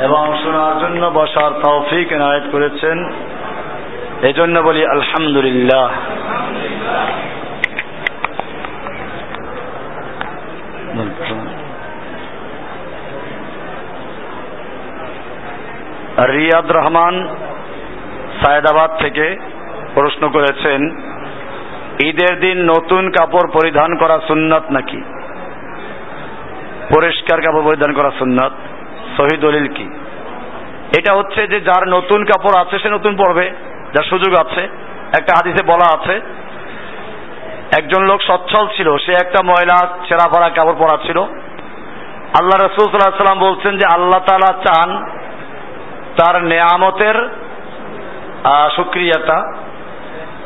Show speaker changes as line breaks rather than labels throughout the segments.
এবং শোনার জন্য বসার তৌফিক এনায়েত করেছেন। এই জন্য বলি আলহামদুলিল্লাহ। রিয়াদ রহমান সায়দাবাদ থেকে প্রশ্ন করেছেন, ঈদের দিন নতুন কাপড় পরিধান করা সুন্নত নাকি? পরিষ্কার কাপড় পরিধান করা সুন্নত, সহি দলিল কি? এটা হচ্ছে যে যার নতুন কাপড় আছে, সে নতুন পরবে, যার সুযোগ আছে। একটা হাদিসে বলা আছে, একজন লোক সচ্ছল ছিল, সে একটা ময়লা ছেঁড়া পড়া কাপড় পরা ছিল আল্লাহ রসুল সাল্লাম বলছেন যে আল্লাহ তালা চান তার নেয়ামতের সুক্রিয়াটা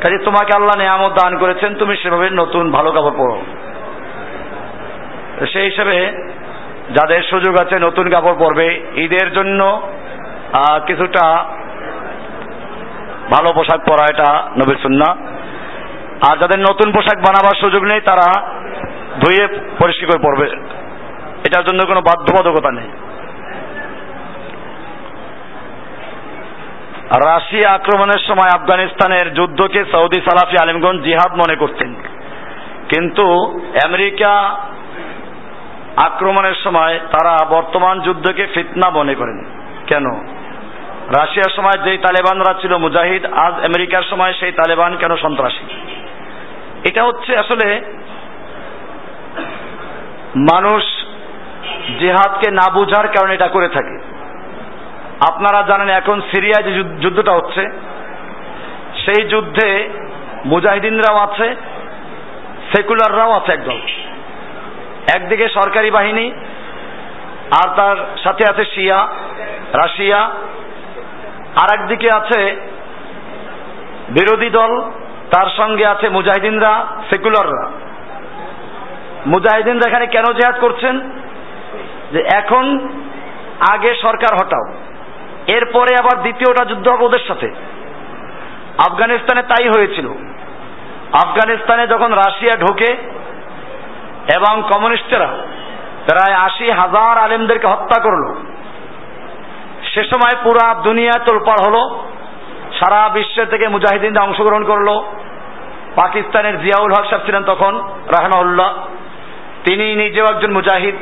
কাজে তোমাকে আল্লাহ নেয়ামত দান করেছেন, তুমি সেভাবে নতুন ভালো কাপড় পরো। সেই হিসেবে যাদের সুযোগ আছে নতুন কাপড় পরবে, ঈদের জন্য কিছুটা ভালো পোশাক পরা এটা নবীর সুন্না আর যাদের নতুন পোশাক বানাবার সুযোগ নেই, তারা ধুয়ে পরিষ্কার করে পরবে। এটার জন্য কোনো বাধ্যবাধকতা নেই। রাশিয়া আক্রমণের সময় আফগানিস্তানের যুদ্ধকে সৌদি সালাফি আলিমগঞ্জ জিহাদ মনে করতেন। কিন্তু আমেরিকা আক্রমণের সময় তারা বর্তমান যুদ্ধকে ফিতনা মনে করেন। কেন? রাশিয়ার সময় যেই তালেবানরা ছিল মুজাহিদ, আজ আমেরিকার সময় সেই তালেবান কেন সন্ত্রাসী? এটা হচ্ছে আসলে মানুষ জেহাদকে না বুঝার কারণে এটা করে থাকে। আপনারা জানেন এখন সিরিয়ায় যে যুদ্ধটা হচ্ছে, সেই যুদ্ধে মুজাহিদিনরাও আছে, সেকুলাররাও আছে একদল। একদিকে সরকারি বাহিনী, আর তার সাথে আছে শিয়া, রাশিয়া। আর একদিকে আছে বিরোধী দল, তার সঙ্গে আছে মুজাহিদিনরা, সেকুলাররা। মুজাহিদিনরা এখানে কেন জেহাদ করছেন? যে এখন আগে সরকার হটাও। এরপরে আবার দ্বিতীয়টা যুদ্ধ হবে ওদের সাথে। আফগানিস্তানে তাই হয়েছিল। আফগানিস্তানে যখন রাশিয়া ঢোকে এবং কমিউনিস্টরা প্রায় আশি হাজার আলেমদেরকে হত্যা করল, সে সময় পুরা দুনিয়া তোলপাড় হলো, সারা বিশ্ব থেকে মুজাহিদিনরা অংশগ্রহণ করল। পাকিস্তানের জিয়াউল হক সাহেব ছিলেন তখন রাহমাউল্লাহ তিনি নিজেও একজন মুজাহিদ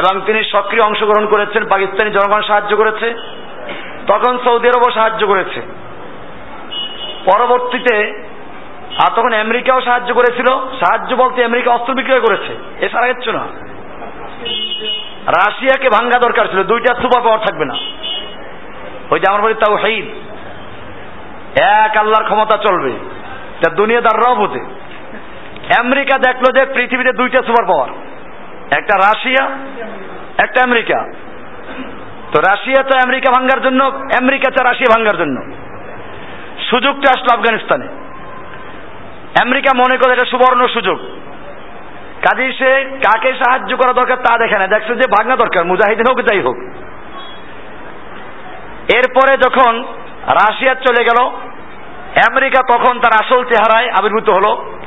এবং তিনি সক্রিয় অংশগ্রহণ করেছেন, পাকিস্তানি জনগণ সাহায্য করেছে। তখন সৌদি আরবও সাহায্য করেছে। পরবর্তীতে, আর তখন আমেরিকাও সাহায্য করেছিল। সাহায্য বলতে আমেরিকা অস্ত্র বিক্রয় করেছে। এছাড়া কিচ্ছু না। রাশিয়াকে ভাঙ্গা দরকার ছিল। দুইটা সুপার পাওয়ার থাকবে না। ওই যে আমার বলি তাও হেইদ এক আল্লাহর ক্ষমতা চলবে। তা দুনিয়াদার রব বোঝে আমেরিকা দেখল যে পৃথিবীতে দুইটা সুপার পাওয়ার। একটা রাশিয়া, একটা আমেরিকা। তো রাশিয়া তো আমেরিকা ভাঙ্গার জন্য, আমেরিকা চা রাশিয়া ভাঙ্গার জন্য। সুযোগটা আসলো আফগানিস্তানে। আমেরিকা মনে করে এটা সুবর্ণ সুযোগ। কাজেই সে কাকে সাহায্য করা দরকার তা দেখে না। দেখছে যে ভাগনা দরকার, মুজাহিদিন হোক, যাই হোক। এরপরে যখন রাশিয়া চলে গেল, আমেরিকা তখন তার আসল চেহারায় আবির্ভূত হলো।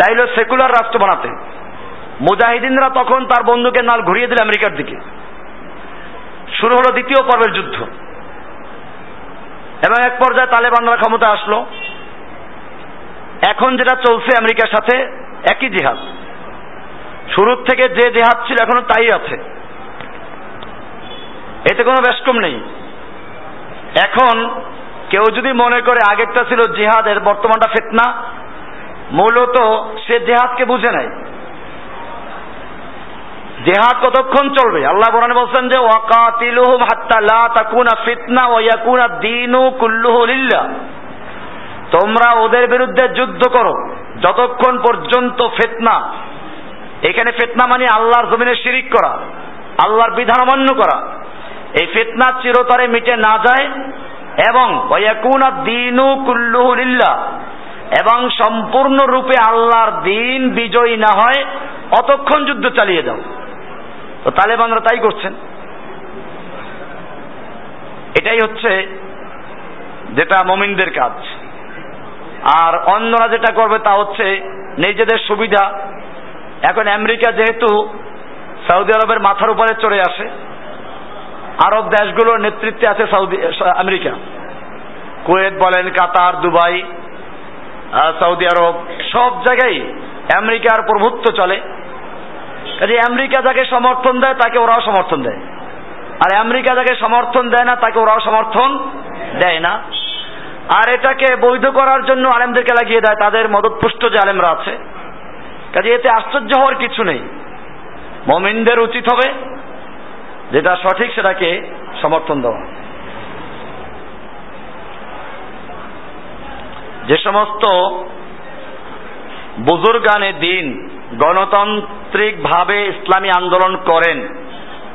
চাইল সেকুলার রাষ্ট্র বানাতে। মুজাহিদিনরা তখন তার বন্ধুকে নাল ঘুরিয়ে দিল আমেরিকার দিকে। শুরু হলো দ্বিতীয় পর্বের যুদ্ধ। এবং এক পর্যায়ে তালেবানরা ক্ষমতা আসলো। এখন যেটা চলছে আমেরিকার সাথে, একই জিহাদ। শুরুর থেকে যে জেহাদ ছিল এখনও তাই আছে। এতে কোনো ব্যস্কম নেই। এখন কেউ যদি মনে করে আগেরটা ছিল জিহাদের, বর্তমানটা ফেতনা, মূলত সে জেহাদকে বুঝে নাই জেহাদ কতক্ষণ চলবে? আল্লাহ কোরআনে বলছেন যে, ওয়াকাতিলুহুম হাত্তা লা তাকুনা ফিতনা ওয়া ইয়াকুনা দীনু কুল্লুহু লিল্লাহ। তোমরা ওদের বিরুদ্ধে যুদ্ধ করো, যতক্ষণ পর্যন্ত ফেতনা, এখানে ফেতনা মানে আল্লাহর জমিনে শিরিক করা, আল্লাহর বিধান অমান্য করা। এই ফেতনা চিরতরে মিটে না যায় এবং ওয়াকুনা দিনু কুল্লুহু লিল্লাহ, এবং সম্পূর্ণ রূপে আল্লাহর দিন বিজয়ী না হয়, অতক্ষণ যুদ্ধ চালিয়ে যাও। তো তালেবানরা তাই করছেন। এটাই হচ্ছে যেটা মমিনদের কাজ। আর অন্যরা যেটা করবে তা হচ্ছে নিজেদের সুবিধা। এখন আমেরিকা যেহেতু সৌদি আরবের মাথার উপরে চড়ে আসে, আরব দেশগুলোর নেতৃত্বে আছে সৌদি, আমেরিকা। কুয়েত বলেন, কাতার, দুবাই সৌদি আরব, সব জায়গায় আমেরিকার প্রভুত্ব চলে। কাজে আমেরিকা যাকে সমর্থন দেয়, তাকে ওরাও সমর্থন দেয়। আর আমেরিকা যাকে সমর্থন দেয় না, তাকে ওরাও সমর্থন দেয় না। আর এটাকে বৈধ করার জন্য আলেমদেরকে লাগিয়ে দেয়, তাদের মদতপুষ্ট যে আলেমরা আছে। কাজে এতে আশ্চর্য হওয়ার কিছু নেই। মমিনদের উচিত হবে যেটা সঠিক, সেটাকে সমর্থন দেওয়া। যে সমস্ত বুজুর্গানে দিন গণতান্ত্রিক ভাবে ইসলামী আন্দোলন করেন।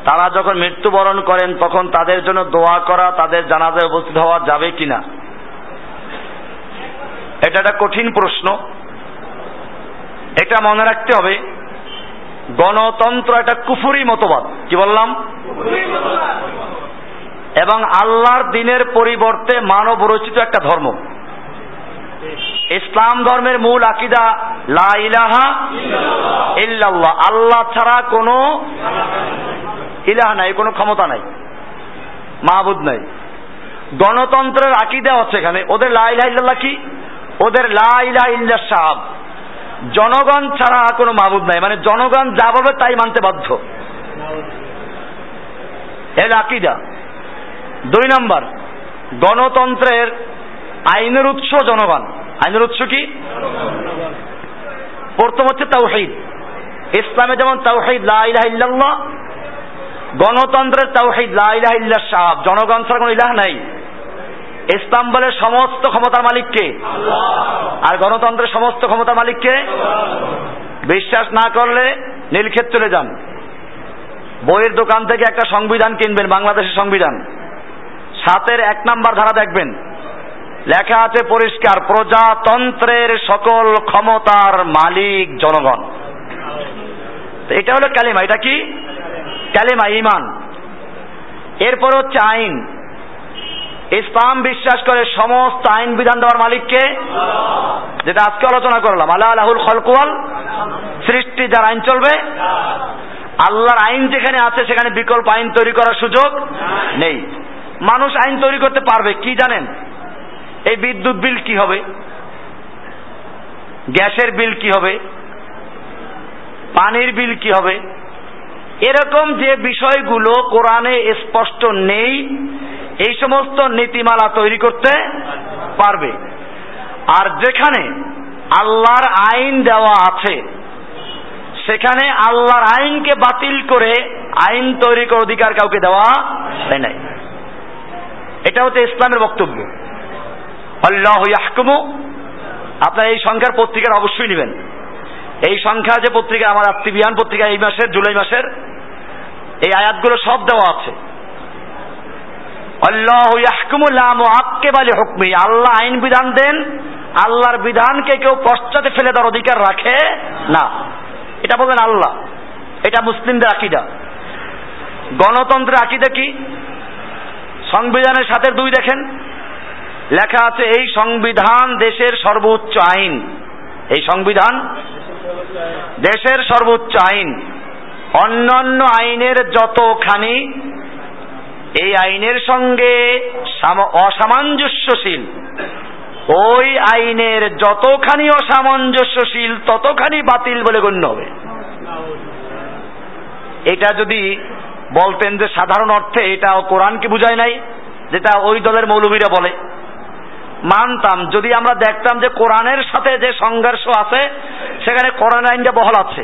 তারা যখন মৃত্যুবরণ করেন, তখন তাদের জন্য দোয়া করা, তাদের জানাজায় উপস্থিত হওয়া যাবে কিনা? এটা একটা কঠিন প্রশ্ন। এটা মনে রাখতে হবে, গণতন্ত্র একটা কুফুরি মতবাদ। কি বললাম? এবং আল্লাহর দিনের পরিবর্তে মানব রচিত একটা ধর্ম। ইসলাম ধর্মের মূল আকিদা, লা ইলাহা ইল্লাল্লাহ। আল্লাহ ছাড়া কোনো ইলাহ নাই, কোনো ক্ষমতা নাই, মাহবুদ নাই। গণতন্ত্রের আকিদা হচ্ছে এখানে, ওদের লা ইলাহা ইল্লাল্লাহ কি? ওদের লা ইলাহা ইল্লা সাহাব। জনগণ ছাড়া কোনো মাহবুদ নাই মানে জনগণ যা বলবে তাই মানতে বাধ্য। এর আকিদা। দুই নম্বর, গণতন্ত্রের আইনের উৎস জনগণ। আইনের উৎস কি? প্রথম হচ্ছে তাওহিদ। ইসলামে যেমন তাওহিদ লা ইলাহা ইল্লাল্লাহ গণতন্ত্রের তাওহিদ লা ইলাহা ইল্লা সাহাব। জনগণ ছাড়া কোনো ইলাহ নাই। ইসলাম বলে সমস্ত ক্ষমতার মালিককে আর গণতন্ত্রের সমস্ত ক্ষমতার মালিককে বিশ্বাস না করলে নীলক্ষেত চলে যান। বইয়ের দোকান থেকে একটা সংবিধান কিনবেন বাংলাদেশের সংবিধান। সাতের এক নাম্বার ধারা দেখবেন। লেখা আছে পরিষ্কার, প্রজাতন্ত্রের সকল ক্ষমতার মালিক জনগণ। এটা হলো ক্যালিমা এটা কি? ক্যালিমা ইমান এরপর হচ্ছে আইন। ইসলাম বিশ্বাস করে সমস্ত আইন বিধান দেওয়ার মালিককে যেটা আজকে আলোচনা করলাম। আল্লাহ আলাহুল খলকুয়াল সৃষ্টি যার আইন চলবে। আল্লাহর আইন যেখানে আছে, সেখানে বিকল্প আইন তৈরি করার সুযোগ নেই। মানুষ আইন তৈরি করতে পারবে, কি জানেন? এই বিদ্যুৎ বিল কি হবে? গ্যাসের বিল কি হবে? পানির বিল কি হবে? এরকম যে বিষয়গুলো কোরআনে স্পষ্ট নেই, এই সমস্ত নীতিমালা তৈরি করতে পারবে। আর যেখানে আল্লাহর আইন দেওয়া আছে, সেখানে আল্লাহর আইনকে বাতিল করে আইন তৈরি করার অধিকার কাউকে দেওয়া হয় নাই। এটা হচ্ছে ইসলামের বক্তব্য। আল্লাহ ইয়াহকুমু। আপনার এই সংখ্যার পত্রিকার অবশ্যই নেবেন। এই সংখ্যা যে পত্রিকা, আমার আত্মীবিয়ান পত্রিকা এই মাসের, জুলাই মাসের, এই আয়াতগুলো সব দেওয়া আছে। আল্লাহ আল্লাহ আইন বিধান দেন, আল্লাহর বিধানকে কেউ পশ্চাতে ফেলে দেওয়ার অধিকার রাখে না। এটা বলবেন আল্লাহ। এটা মুসলিমদের আকিদা। গণতন্ত্রের আকিদা কি? সংবিধানের সাথে দুই দেখেন। লেখা আছে, এই সংবিধান দেশের সর্বোচ্চ আইন। এই সংবিধান? দেশের সর্বোচ্চ আইন। অন্যান্য আইনের যতখানি, এই আইনের সঙ্গে অসামঞ্জস্যশীল, ওই আইনের যতখানি অসামঞ্জস্যশীল, ততখানি বাতিল বলে গণ্য হবে। এটা যদি বলতেন যে সাধারণ অর্থে এটা কোরআনকে বুঝায় নাই, যেটা ওই দলের মৌলবীরা বলে। মানতাম। যদি আমরা দেখতাম যে কোরআনের সাথে যে সংঘর্ষ আছে, সেখানে কোরআন আইনটা বহল আছে।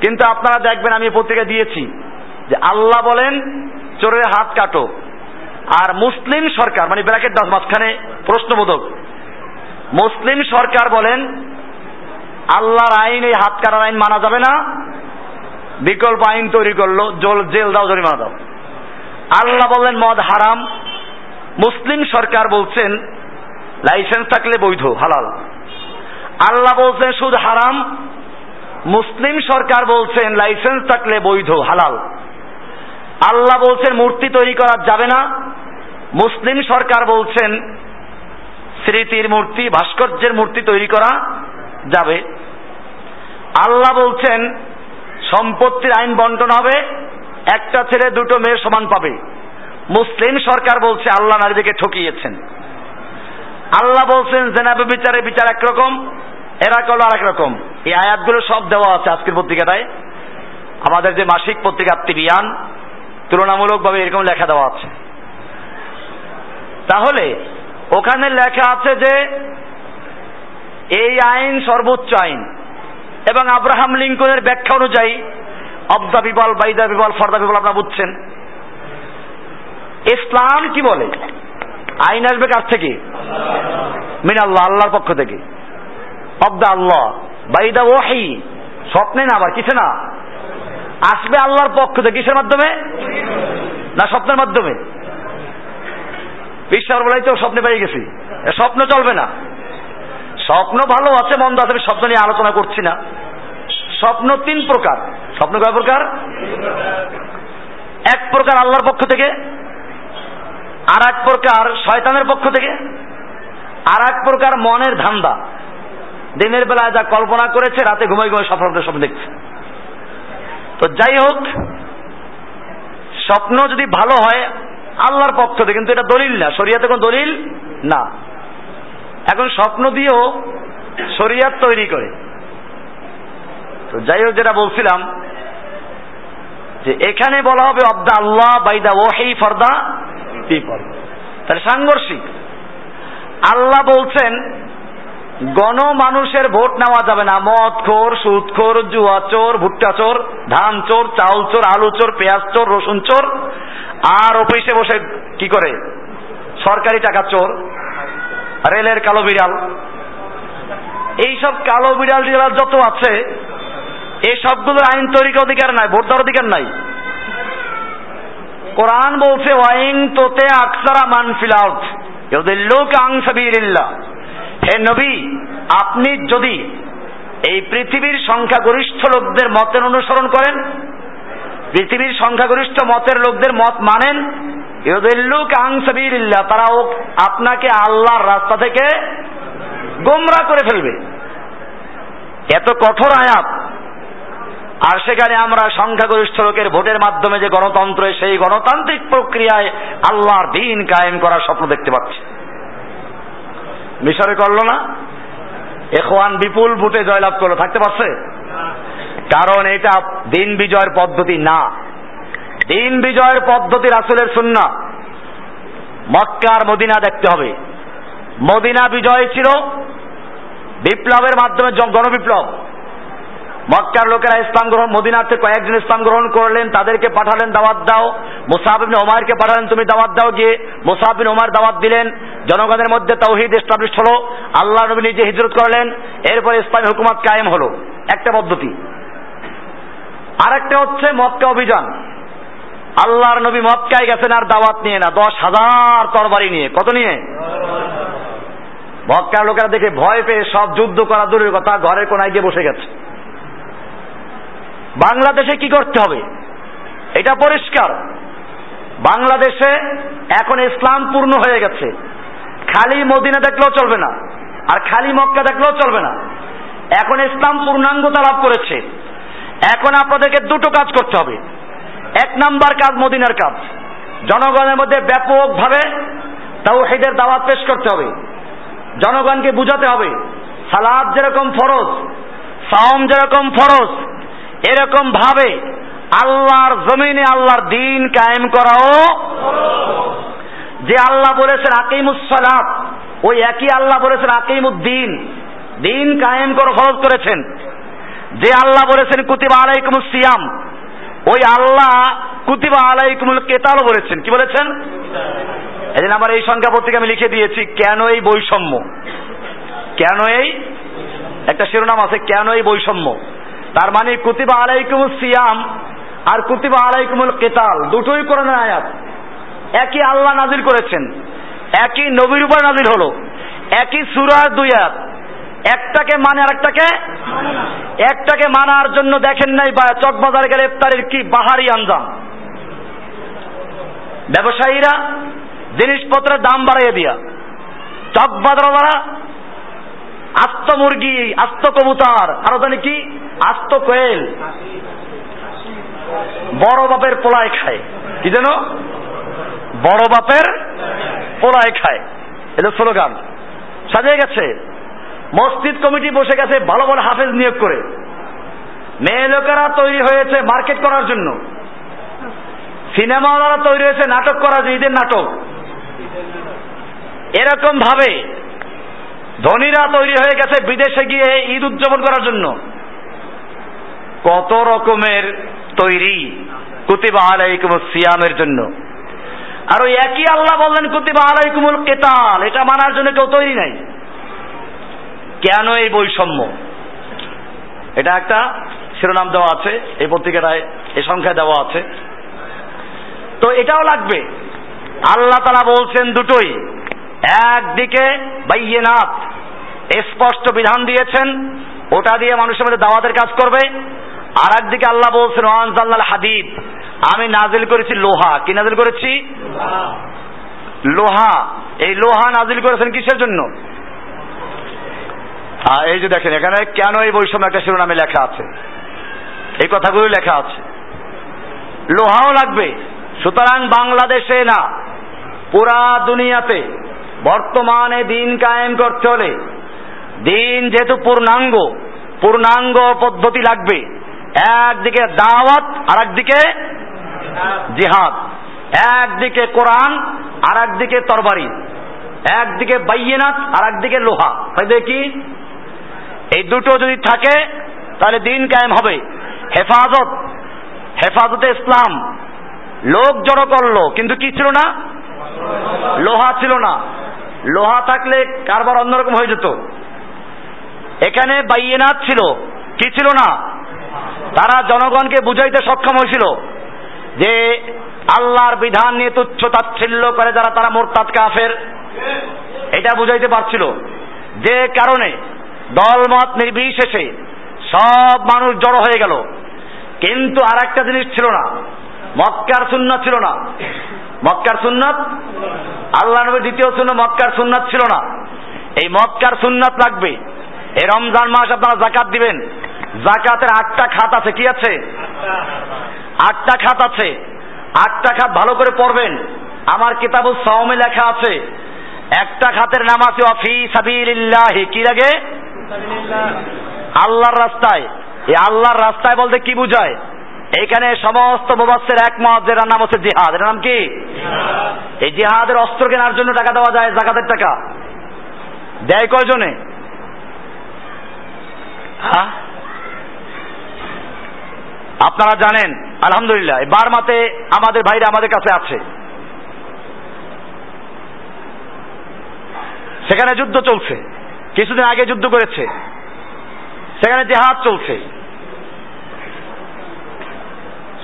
কিন্তু আপনারা দেখবেন, আমি পত্রিকা দিয়েছি যে আল্লাহ বলেন, চোরের হাত কাটো। আর মুসলিম সরকার মানে ব্র্যাকেট দাস, মাঝখানে প্রশ্নবোধক। মুসলিম সরকার বলেন, আল্লাহর আইন, এই হাত কাটার আইন মানা যাবে না। বিকল্প আইন তৈরি করল, জল জেল দাও, জরিমানা দাও। আল্লাহ বললেন, মদ হারাম। মুসলিম সরকার বলছেন লাইসেন্স থাকলে বৈধ, হালাল। আল্লাহ বলছেন, সুদ হারাম। মুসলিম সরকার বলছেন, লাইসেন্স থাকলে বৈধ, হালাল। আল্লাহ বলছেন, মূর্তি তৈরি করা যাবে না। মুসলিম সরকার বলছেন, স্মৃতির মূর্তি, ভাস্কর্যের মূর্তি তৈরি করা যাবে। আল্লাহ বলছেন, সম্পত্তির আইন বন্টন হবে, একটা ছেলে দুটো মেয়ে সমান পাবে। মুসলিম সরকার বলছে, আল্লাহ নারীদেরকে ঠকিয়েছেন। আল্লাহ বলছেন জেনাবে বিচারে, বিচার একরকম, এরা করল আরেক রকম এই আয়াতগুলো সব দেওয়া আছে আজকের পত্রিকাটায়। আমাদের যে মাসিক পত্রিকা আত্মবিয়ান তুলনামূলকভাবে এরকম লেখা দেওয়া আছে। তাহলে, ওখানে লেখা আছে যে, এই আইন সর্বোচ্চ আইন, এবং আব্রাহাম লিঙ্কনের ব্যাখ্যা অনুযায়ী অব অবদা বিবল, বাইদা বিবল, ফর্দা বিবল আপনারা বুঝছেন। ইসলাম কি বলে? আইন আসবে কার থেকে? মিন আল্লাহ, আল্লাহর পক্ষ থেকে। অবদা আল্লাহ, বাইদা ওয়াহি। স্বপ্নে না আবার, কিসে না? আসবে আল্লাহর পক্ষ থেকে কিসের মাধ্যমে? না স্বপ্নের মাধ্যমে? বিশ্বাস বলাই তো স্বপ্নে পেয়ে গেছি। স্বপ্ন চলবে না। স্বপ্ন ভালো আছে, মন্দ আছে, আমি স্বপ্ন নিয়ে আলোচনা করছি না। স্বপ্ন তিন প্রকার। স্বপ্ন কয় প্রকার? এক প্রকার আল্লাহর পক্ষ থেকে আর এক প্রকার শয়তানের পক্ষ থেকে? আর এক প্রকার মনের ধান্দা। দিনের বেলায় যা কল্পনা করেছে, রাতে ঘুমাই ঘুমাই সফলতার স্বপ্ন দেখছে। তো যাই হোক, স্বপ্ন যদি ভালো হয়, আল্লাহর পক্ষ থেকে, কিন্তু এটা দলিল না। শরিয়াতে কোন দলিল না। এখন স্বপ্ন দিয়েও শরিয়াত তৈরি করে। তো যাই হোক, যেটা বলছিলাম, যে এখানে বলা হবে of the Allah by the ওয়াহি ফর দা পিপল তাহলে সাংঘর্ষিক। আল্লাহ বলছেন গণ মানুষের ভোট নেওয়া যাবে না। মদ খোর, সুদ খোর, জুয়া চোর, ভুট্টা চোর, ধান চোর চাউল চোর, আলু চোর, পেঁয়াজ চোর, রসুন চোর। আর অফিসে বসে কি করে? সরকারি টাকা চোর। রেলের কালো বিড়াল। এইসব কালো বিড়াল যত আছে এই সবগুলোর আইন তৈরির অধিকার নাই ভোট দেওয়ার অধিকার নাই। কোরআন বলছে ওয়াইং তোতে আকসারা মানফিল আউট লোক আংসাবিল্লাহ হে নবী, আপনি যদি এই পৃথিবীর সংখ্যাগরিষ্ঠ লোকদের মতের অনুসরণ করেন, পৃথিবীর সংখ্যাগরিষ্ঠ মতের লোকদের মত মানেন ইউদিল্লুক আংসাবিল্লাহ তারাও আপনাকে আল্লাহর রাস্তা থেকে গোমরা করে ফেলবে। এত কঠোর আয়াত। আর সেখানে আমরা সংখ্যাগরিষ্ঠ লোকের ভোটের মাধ্যমে যে গণতন্ত্র, সেই গণতান্ত্রিক প্রক্রিয়ায় আল্লাহর দিন কায়েম করার স্বপ্ন দেখতে পাচ্ছি। মিশরে করল না? এখওয়ান বিপুল ভোটে জয়লাভ করল। থাকতে পারছে? কারণ এটা দিন বিজয়ের পদ্ধতি না। দিন বিজয়ের পদ্ধতি রাসুলের সুন্না মক্কার মদিনা দেখতে হবে। মদিনা বিজয় ছিল বিপ্লবের মাধ্যমে গণবিপ্লব। মক্কার লোকেরা ইসলাম গ্রহণ মদিনাতে কয়েকজন ইসলাম গ্রহণ করলেন, তাদেরকে পাঠালেন দাওয়াত দাও। মুসাহাবিন ওমারকে পাঠালেন, তুমি দাওয়াত দাও গিয়ে মুসাহাবিন ওমার দাওয়াত দিলেন। জনগণের মধ্যে তৌহিদ এস্টাবলিশ হলো, আল্লাহ নবী নিজে হিজরত করলেন, এরপরে ইসলামী হুকুমত কায়েম হলো। একটা পদ্ধতি। আরেকটা হচ্ছে মক্কা অভিযান। আল্লাহর নবী মক্কায় গেছেন আর দাওয়াত নিয়ে না, দশ হাজার তরবারি নিয়ে। কত নিয়ে? মক্কার লোকেরা দেখে ভয় পেয়ে সব যুদ্ধ করা দূরের কথা, ঘরের কোনায় গিয়ে বসে গেছে। বাংলাদেশে কি করতে হবে? এটা পরিষ্কার। বাংলাদেশে এখন ইসলাম পূর্ণ হয়ে গেছে। খালি মদিনা দেখলেও চলবে না, আর খালি মক্কা দেখলেও চলবে না। এখন ইসলাম পূর্ণাঙ্গতা লাভ করেছে। এখন আপনাদেরকে দুটো কাজ করতে হবে। এক নাম্বার কাজ মদিনার কাজ। জনগণের মধ্যে ব্যাপকভাবে তাও হেদের দাওয়াত পেশ করতে হবে। জনগণকে বুঝাতে হবে, সালাদ যেরকম ফরজ, সাওম যেরকম ফরজ এরকম ভাবে আল্লাহর জমিনে আল্লাহর দিন কায়েম করাও যে আল্লাহ বলেছেন আকিমুসালাত ওই একই আল্লাহ বলেছেন আকিমুদ্দিন দিন। কায়েম করো, ফরজ করেছেন। যে আল্লাহ বলেছেন, কুতিবা আলাইকুম সিয়াম, ওই আল্লাহ কুতিবা আলাইকুমুল কেতাল বলেছেন। কি বলেছেন? এই জন্য আমার এই সংখ্যা পত্রিকা আমি লিখে দিয়েছি, কেন এই বৈষম্য? কেন এই? একটা শিরোনাম আছে, কেন এই বৈষম্য? তার মানে কুতিবা আলাইকুম সিয়াম আর কুতিবা আলাইকুমুল কেতাল, দুটোই কোরআনের আয়াত। একই আল্লাহ নাজিল করেছেন, একই নবীর উপর নাজিল হলো, একই সুরার দুই আয়াত। একটাকে মানে আর একটাকে? একটাকে মানার জন্য দেখেন নাই বা চকবাজারে গেলে ইফতারের কি বাহারি আঞ্জাম। ব্যবসায়ীরা জিনিসপত্রের দাম বাড়াইয়ে দিয়া চকবাদরা দ্বারা আস্ত মুরগি, আস্ত কবুতর, আরও জানি কি আস্ত কোয়েল বড় বাপের পোলায় খায়। কি যেন বড় বাপের পোলায় খায়। এটা স্লোগান। সাজিয়ে গেছে। মসজিদ কমিটি বসে গেছে, ভালো ভালো হাফেজ নিয়োগ করে। মেয়ে লোকেরা তৈরি হয়েছে মার্কেট করার জন্য। সিনেমাওয়ালারা তৈরি হয়েছে নাটক করার জন্য ঈদের নাটক। এরকম ভাবে ধনীরা তৈরি হয়ে গেছে বিদেশে গিয়ে ঈদ উদযাপন করার জন্য। কত রকমের তৈরি। কুতিবা আলাইকুম সিয়ামের জন্য। আর ওই একই আল্লাহ বললেন, কুতিবা আলাইকুমুল কেতাল। এটা মানার জন্য কেউ তৈরি নাই। কেন এই বৈষম্য? এটা একটা শিরোনাম দেওয়া আছে, এই পত্রিকাটায় এ সংখ্যা দেওয়া আছে। তো এটাও লাগবে। আল্লাহ তারা বলছেন দুটোই। একদিকে বাইয়েনাথ স্পষ্ট বিধান দিয়েছেন, ওটা দিয়ে মানুষের মধ্যে দাওয়াতের কাজ করবে। আর একদিকে আল্লাহ বলছেন ওয়ানজাল্লাল হাদিদ। আমি নাজিল করেছি লোহা। কি নাজিল করেছি? লোহা। এই লোহা নাজিল করেছেন কিসের জন্য? এই যে দেখেন, এখানে কেন এই বৈষম্য একটা শিরোনামে লেখা আছে? এই কথাগুলো লেখা আছে। লোহাও লাগবে। সুতরাং বাংলাদেশে না, পুরা দুনিয়াতে বর্তমানে দিন কায়েম করতে হলে, দিন যেহেতু পূর্ণাঙ্গ পূর্ণাঙ্গ পদ্ধতি লাগবে। একদিকে দাওয়াত আর একদিকে জিহাদ। একদিকে কোরআন আর একদিকে তরবারি। একদিকে বাইয়েনাথ আর একদিকে লোহা। তাই দেখি এই দুটো যদি থাকে, তাহলে দিন কায়েম হবে। হেফাজত, হেফাজতে ইসলাম। লোক জড়ো করল, কিন্তু কি ছিল না? লোহা ছিল না। লোহা থাকলে কারবার অন্যরকম হয়ে যেত। এখানে বাইয়েনাথ ছিল। কি ছিল না? তারা জনগণকে বুঝাইতে সক্ষম হয়েছিল যে আল্লাহর বিধান নিয়ে তুচ্ছ তাচ্ছিল্য করে যারা তারা মোরতাদ কাফের, এটা বুঝাইতে পারছিল। যে কারণে দলমত নির্বিশেষে সব মানুষ জড়ো হয়ে গেল। কিন্তু আর একটা জিনিস ছিল না, মক্কার সুন্নাত ছিল না। মক্কার সুন্নাত? আল্লাহ নবীর দ্বিতীয় শূন্য মক্কার সুন্নাত ছিল না। এই মক্কার সুন্নাত লাগবে। এই রমজান মাস আপনারা জাকাত দিবেন। জাকাতের আটটা খাত আছে, কি আছে? আটটা খাত আছে। আটটা খাত ভালো করে পড়বেন। আমার কিতাবুল সাওমে লেখা আছে, একটা খাতের নাম আছে অফি সাবিলিল্লাহি। কি লাগে? আল্লাহর রাস্তায়। এই আল্লাহর রাস্তায় বলতে কি বুঝায়? এখানে সমস্ত মুবাসের একমত, যেটার নাম হচ্ছে জিহাদ। এটার নাম কি? এই জিহাদের অস্ত্র কেনার জন্য টাকা দেওয়া যায়, জাকাতের টাকা। দেয় কয়জনে? হ্যাঁ আপনারা জানেন, আলহামদুলিল্লাহ বারমাতে আমাদের ভাইরা আমাদের কাছে আছে। সেখানে যুদ্ধ চলছে, কিছুদিন আগে যুদ্ধ করেছে। সেখানে জেহাদ চলছে।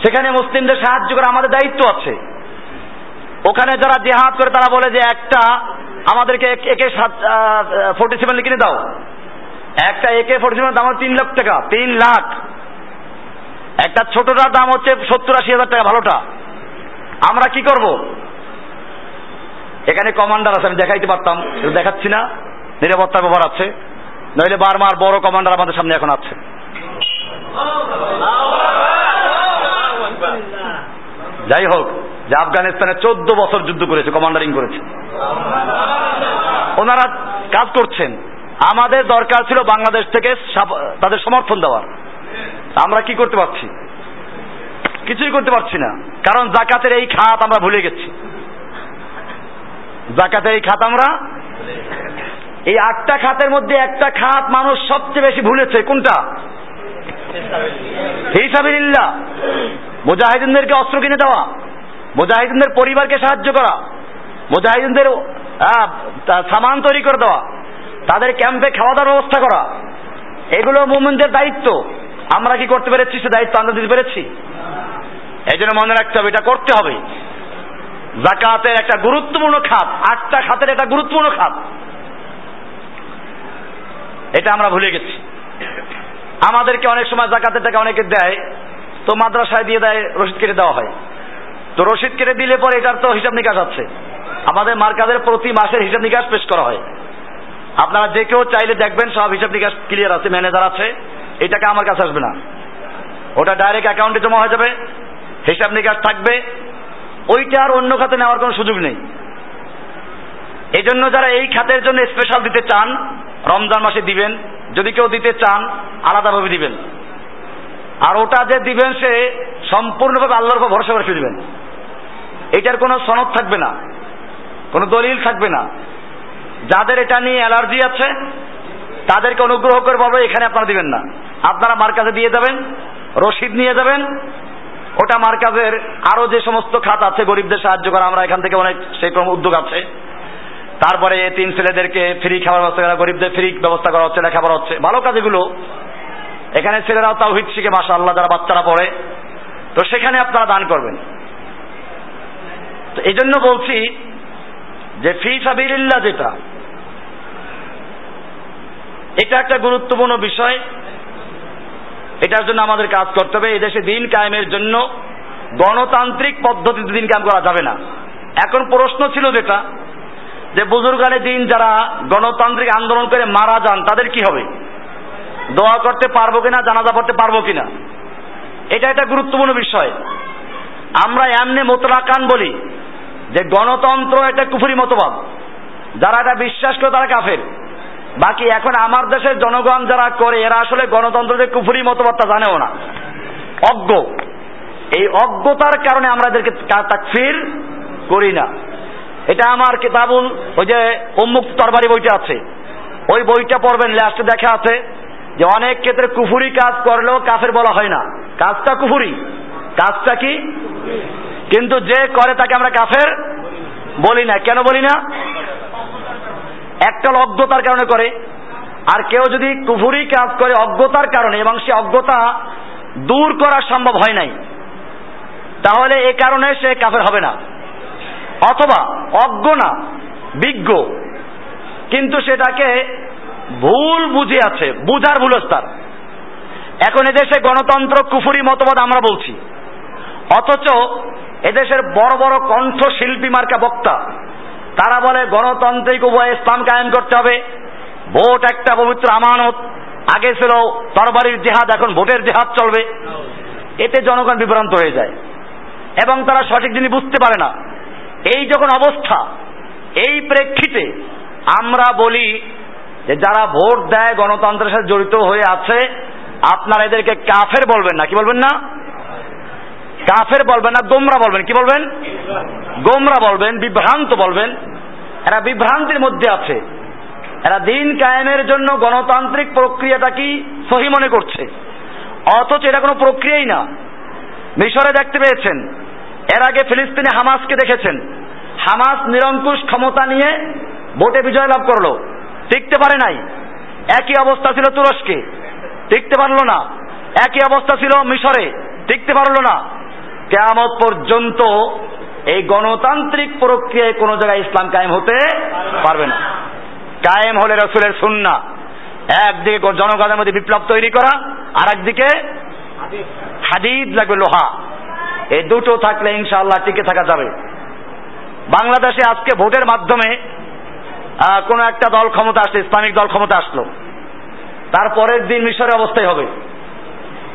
সেখানে মুসলিমদের সাহায্য করা আমাদের দায়িত্ব আছে। ওখানে যারা জেহাদ করে, তারা বলে যে একটা আমাদেরকে একে ফোর্টি সেভেন কিনে দাও। একটা একে ফোর্টি সেভেন দাম তিন লাখ টাকা, তিন লাখ। একটা ছোটটার দাম হচ্ছে সত্তর আশি হাজার টাকা, ভালোটা। আমরা কি করব? এখানে কমান্ডার আছে, আমি দেখাইতে পারতাম দেখাচ্ছি না, নিরাপত্তার ব্যাপার আছে। নইলে বারবার বড় কমান্ডার আমাদের সামনে এখন আছে। যাই হোক, যে আফগানিস্তানে চোদ্দ বছর যুদ্ধ করেছে কমান্ডারিং করেছে। ওনারা কাজ করছেন। আমাদের দরকার ছিল বাংলাদেশ থেকে তাদের সমর্থন দেওয়ার। আমরা কি করতে পারছি? কিছুই করতে পারছি না। কারণ জাকাতের এই খাত আমরা ভুলে গেছি। জাকাতের এই খাত আমরা এই আটটা খাতের মধ্যে একটা খাত মানুষ সবচেয়ে বেশি ভুলেছে। কোনটা? হিসাবিল্লাহ মুজাহিদিনদেরকে অস্ত্র কিনে দেওয়া। মুজাহিদিনদের পরিবারকে সাহায্য করা। মুজাহিদিনদের সামান তৈরি করে দেওয়া। তাদের ক্যাম্পে খাওয়া দাওয়ার ব্যবস্থা করা। এগুলো মুমিনদের দায়িত্ব। আমরা কি করতে পেরেছি? সে দায়িত্ব আমরা দিতে পেরেছি। এই জন্য মনে রাখতে হবে, এটা করতে হবে। জাকাতের একটা গুরুত্বপূর্ণ খাত, আটটা খাতের একটা গুরুত্বপূর্ণ খাত। এটা আমরা ভুলে গেছি। আমাদেরকে অনেক সময় জাকাতের টাকা অনেকে দেয়, তো মাদ্রাসায় দিয়ে দেয়, রসিদ কেটে দেওয়া হয়। তো রসিদ কেটে দিলে পরে এটার তো হিসাব নিকাশ আছে। আমাদের মার্কাজের প্রতি মাসের হিসাব নিকাশ পেশ করা হয়। আপনারা যে কেউ চাইলে দেখবেন, সব হিসাব নিকাশ ক্লিয়ার আছে ম্যানেজার আছে। এই টাকা আমার কাছে আসবে না? ওটা ডাইরেক্ট অ্যাকাউন্টে জমা হয়ে যাবে, হিসাব নিকাশ থাকবে, ওইটা আর অন্য খাতে নেওয়ার কোনো সুযোগ নেই। এই জন্য যারা এই খাতের জন্য স্পেশাল দিতে চান, রমজান মাসে দিবেন, যদি কেউ দিতে চান, আলাদাভাবে দিবেন। আর ওটা যে দিবেন সে সম্পূর্ণভাবে আল্লাহর উপর ভরসা করে দিবেন এটার কোনো সনদ থাকবে না, কোনো দলিল থাকবে না। যাদের এটা নিয়ে অ্যালার্জি আছে তাদেরকে অনুগ্রহ করে বলব এখানে আপনারা দিবেন না। আপনারা মার্কাজে দিয়ে যাবেন, রসিদ নিয়ে যাবেন। ওটা মার্কাজের আরও যে সমস্ত খাত আছে, গরিবদের সাহায্য করা, আমরা এখান থেকে অনেক সেই উদ্যোগ আছে। তারপরে তিন ছেলেদেরকে ফ্রি খাবার ব্যবস্থা করা, গরিবদের ফ্রি ব্যবস্থা করা হচ্ছে, লেখাপড়া হচ্ছে। ভালো কাজগুলো। এখানে ছেলেরাও তাও শিখে মাসা আল্লাহ যারা বাচ্চারা পড়ে। তো সেখানে আপনারা দান করবেন। তো এই জন্য বলছি যে ফি সাবিল্লা যেটা এটা একটা গুরুত্বপূর্ণ বিষয়। এটার জন্য আমাদের কাজ করতে হবে। এদেশে দিন কায়েমের জন্য গণতান্ত্রিক পদ্ধতিতে দিন কায়েম করা যাবে না। এখন প্রশ্ন ছিল যেটা, যে বুজুর্গানে দিন যারা গণতান্ত্রিক আন্দোলন করে মারা যান, তাদের কি হবে? দোয়া করতে পারব কিনা, জানাজা পড়তে পারব কিনা? এটা একটা গুরুত্বপূর্ণ বিষয়। আমরা এমনি মোতলাকান বলি যে গণতন্ত্র একটা কুফুরি মতবাদ। যারা এটা বিশ্বাস করে তারা কাফের। বাকি এখন আমার দেশের জনগণ যারা করে, এরা আসলে গণতন্ত্র যে কুফুরি মতবাদটা জানেও না। অজ্ঞ। এই অজ্ঞতার কারণে আমরা এদেরকে তাকফির করি না। এটা আমার কিতাবুল ওই যে উন্মুক্ত তরবারি বইটা আছে। ওই বইটা পড়বেন, লাস্টে দেখা আছে যে অনেক ক্ষেত্রে কুফুরি কাজ করলেও কাফের বলা হয় না। কাজটা কুফুরি। কাজটা কি? কিন্তু যে করে তাকে আমরা কাফের বলি না। কেন বলি না? একটা অজ্ঞতার কারণে করে, আর কেউ যদি কুফুরি কাজ করে অজ্ঞতার কারণে এবং সে অজ্ঞতা দূর করা সম্ভব হয় নাই, তাহলে এ কারণে সে কাফের হবে না। অথবা অজ্ঞ না, বিজ্ঞ, কিন্তু সেটাকে ভুল বুঝে আছে বুঝার ভুলস্তার এখন এদেশে গণতন্ত্র, কুফুরি মতবাদ আমরা বলছি। অথচ এদেশের বড় বড় কণ্ঠশিল্পী মার্কা বক্তা তারা বলে, গণতান্ত্রিক উভয় ইসলাম কায়েম করতে হবে। ভোট একটা পবিত্র আমানত। আগে ছিল তরবারির জেহাদ, এখন ভোটের জেহাদ চলবে। এতে জনগণ বিভ্রান্ত হয়ে যায়। এবং তারা সঠিক জিনিস বুঝতে পারে না। এই যখন অবস্থা, এই প্রেক্ষিতে আমরা বলি যে যারা ভোট দেয়, গণতন্ত্রের সাথে জড়িত হয়ে আছে, আপনারা এদেরকে কাফের বলবেন না। কি বলবেন না? কাফের বলবেন না, গোমরা বলবেন। কি বলবেন? গোমরা বলবেন, বিভ্রান্ত বলবেন। এরা বিভ্রান্তির মধ্যে আছে। এরা দিন কায়েমের জন্য গণতান্ত্রিক প্রক্রিয়াটা কি সহি মনে করছে? অথচ এটা কোনো প্রক্রিয়াই না। মিশরে দেখতে পেয়েছেন। এর আগে ফিলিস্তিনে হামাসকে দেখেছেন। হামাস নিরঙ্কুশ ক্ষমতা নিয়ে ভোটে বিজয় লাভ করল। টিকতে পারে নাই। একই অবস্থা ছিল তুরস্কে। টিকতে পারল না। একই অবস্থা ছিল মিশরে। টিকতে পারল না। কেয়ামত পর্যন্ত এই গণতান্ত্রিক প্রক্রিয়ায় কোনো জায়গায় ইসলাম কায়েম হতে পারবে না। কায়েম হলে রসুলের সুন্না একদিকে জনগণের মধ্যে বিপ্লব তৈরি করা আর একদিকে হাদিদ লাগবে লোহা। এই দুটো থাকলে ইনশাআল্লাহ টিকে থাকা যাবে। বাংলাদেশে আজকে ভোটের মাধ্যমে কোনো একটা দল ক্ষমতা আসলো, ইসলামিক দল ক্ষমতা আসলো। তারপরের দিন মিশরের অবস্থায় হবে।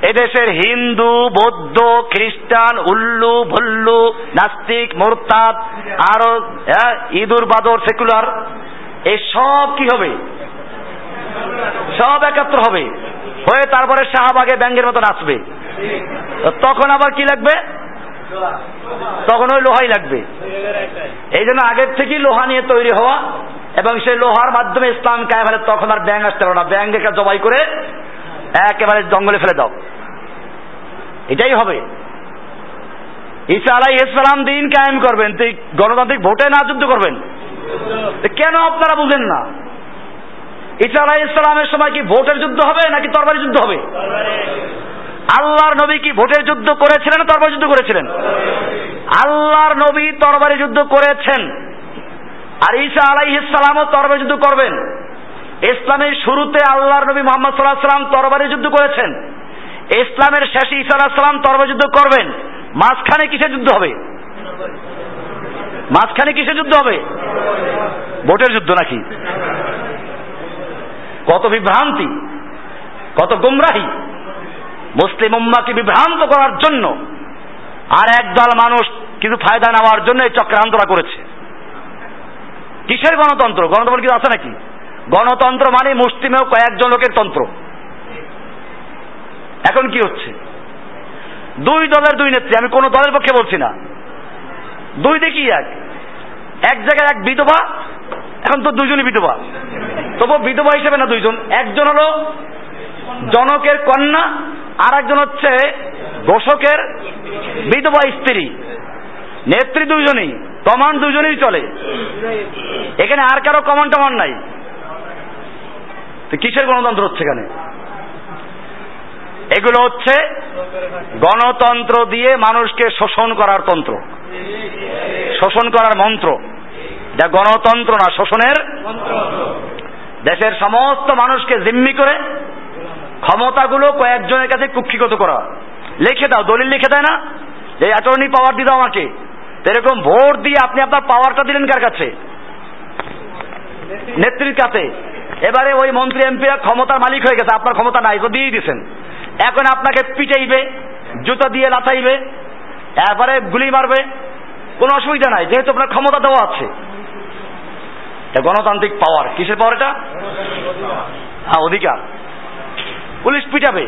এদেশের হিন্দু, বৌদ্ধ, খ্রিস্টান, উল্লু, ভল্লু, নাস্তিক, মোরতাদ, আরও ইদুর, বাদর, সেকুলার, এই সব কি হবে? সব একাত্র হবে। হয়ে তারপরে শাহবাগে ব্যাঙ্গের মতো নাচবে তখন আবার কি লাগবে? তখন ওই লোহাই লাগবে। এই জন্য আগের থেকেই লোহা নিয়ে তৈরি হওয়া এবং সেই লোহার মাধ্যমে ইসলাম কায়ে ফেলে তখন আর ব্যাং আসতে পারে না। ব্যাং জবাই করে একেবারে জঙ্গলে ফেলে দাও। এটাই হবে। ঈসা আলাই ইসলাম দিন কায়েম করবেন গণতান্ত্রিক ভোটে না যুদ্ধ করবেন। কেন আপনারা বুঝেন না? ঈসা আলাই ইসলামের সময় কি ভোটের যুদ্ধ হবে নাকি তরবারি যুদ্ধ হবে? আল্লাহর নবী কি ভোটের যুদ্ধ করেছিলেন তরবারি যুদ্ধ করেছিলেন? আল্লাহর নবী তরবারি যুদ্ধ করেছেন। আর ঈসা আলাইহিসালামও তরবারি যুদ্ধ করবেন। ইসলামের শুরুতে আল্লাহর নবী মোহাম্মদ সাল্লাহ সাল্লাম তরবারি যুদ্ধ করেছেন। ইসলামের শেষে ঈসা আলাহ সাল্লাম তরবারি যুদ্ধ করবেন। মাঝখানে কিসের যুদ্ধ হবে? মাঝখানে কিসে যুদ্ধ হবে? ভোটের যুদ্ধ নাকি? কত বিভ্রান্তি, কত গুমরাহি। মুসলিম উম্মাকে বিভ্রান্ত করার জন্য আর একদল মানুষ কিছু ফায়দা নেওয়ার জন্য এই চক্রান্তরা করেছে। কিসের গণতন্ত্র? গণতন্ত্র কিছু আছে নাকি? গণতন্ত্র মানে মুসলিমেও কয়েকজন লোকের তন্ত্র। এখন কি হচ্ছে? দুই দলের দুই নেত্রী, আমি কোনো দলের পক্ষে বলছি না। দুই দেখি এক। এক জায়গায় এক বিধবা, এখন তো দুইজনই বিধবা। তবু বিধবা হিসেবে না দুইজন। একজন হলো জনকের কন্যা আর একজন হচ্ছে দোষকের বিধবা স্ত্রী। নেত্রী দুইজনই কমান্ড দুজনেই চলে। এখানে আর কারও কমান টমান নাই। তো কিসের গণতন্ত্র হচ্ছে এখানে? এগুলো হচ্ছে গণতন্ত্র দিয়ে মানুষকে শোষণ করার তন্ত্র। শোষণ করার মন্ত্র। যা গণতন্ত্র না, শোষণের দেশের সমস্ত মানুষকে জিম্মি করে ক্ষমতাগুলো কয়েকজনের কাছে কুক্ষিগত করা। লিখে দাও, দলিল লিখে দেয় না? যে অ্যাটর্নি পাওয়ার দিতে আমাকে। এরকম ভোট দিয়ে আপনি আপনার পাওয়ারটা দিলেন কার কাছে? নেত্রীর কাছে। এবারে ওই মন্ত্রী এমপিরা ক্ষমতার মালিক হয়ে গেছে, আপনার ক্ষমতা নাই তো দিয়ে দিছেন। এখন আপনাকে পিটাইবে, জুতা দিয়ে লাথাইবে এরপরে গুলি মারবে, কোনো অসুবিধা নাই, যেহেতু আপনার ক্ষমতা দেওয়া আছে। গণতান্ত্রিক পাওয়ার কিসের পাওয়ার এটা? হ্যাঁ অধিকার। পুলিশ পিটাবে,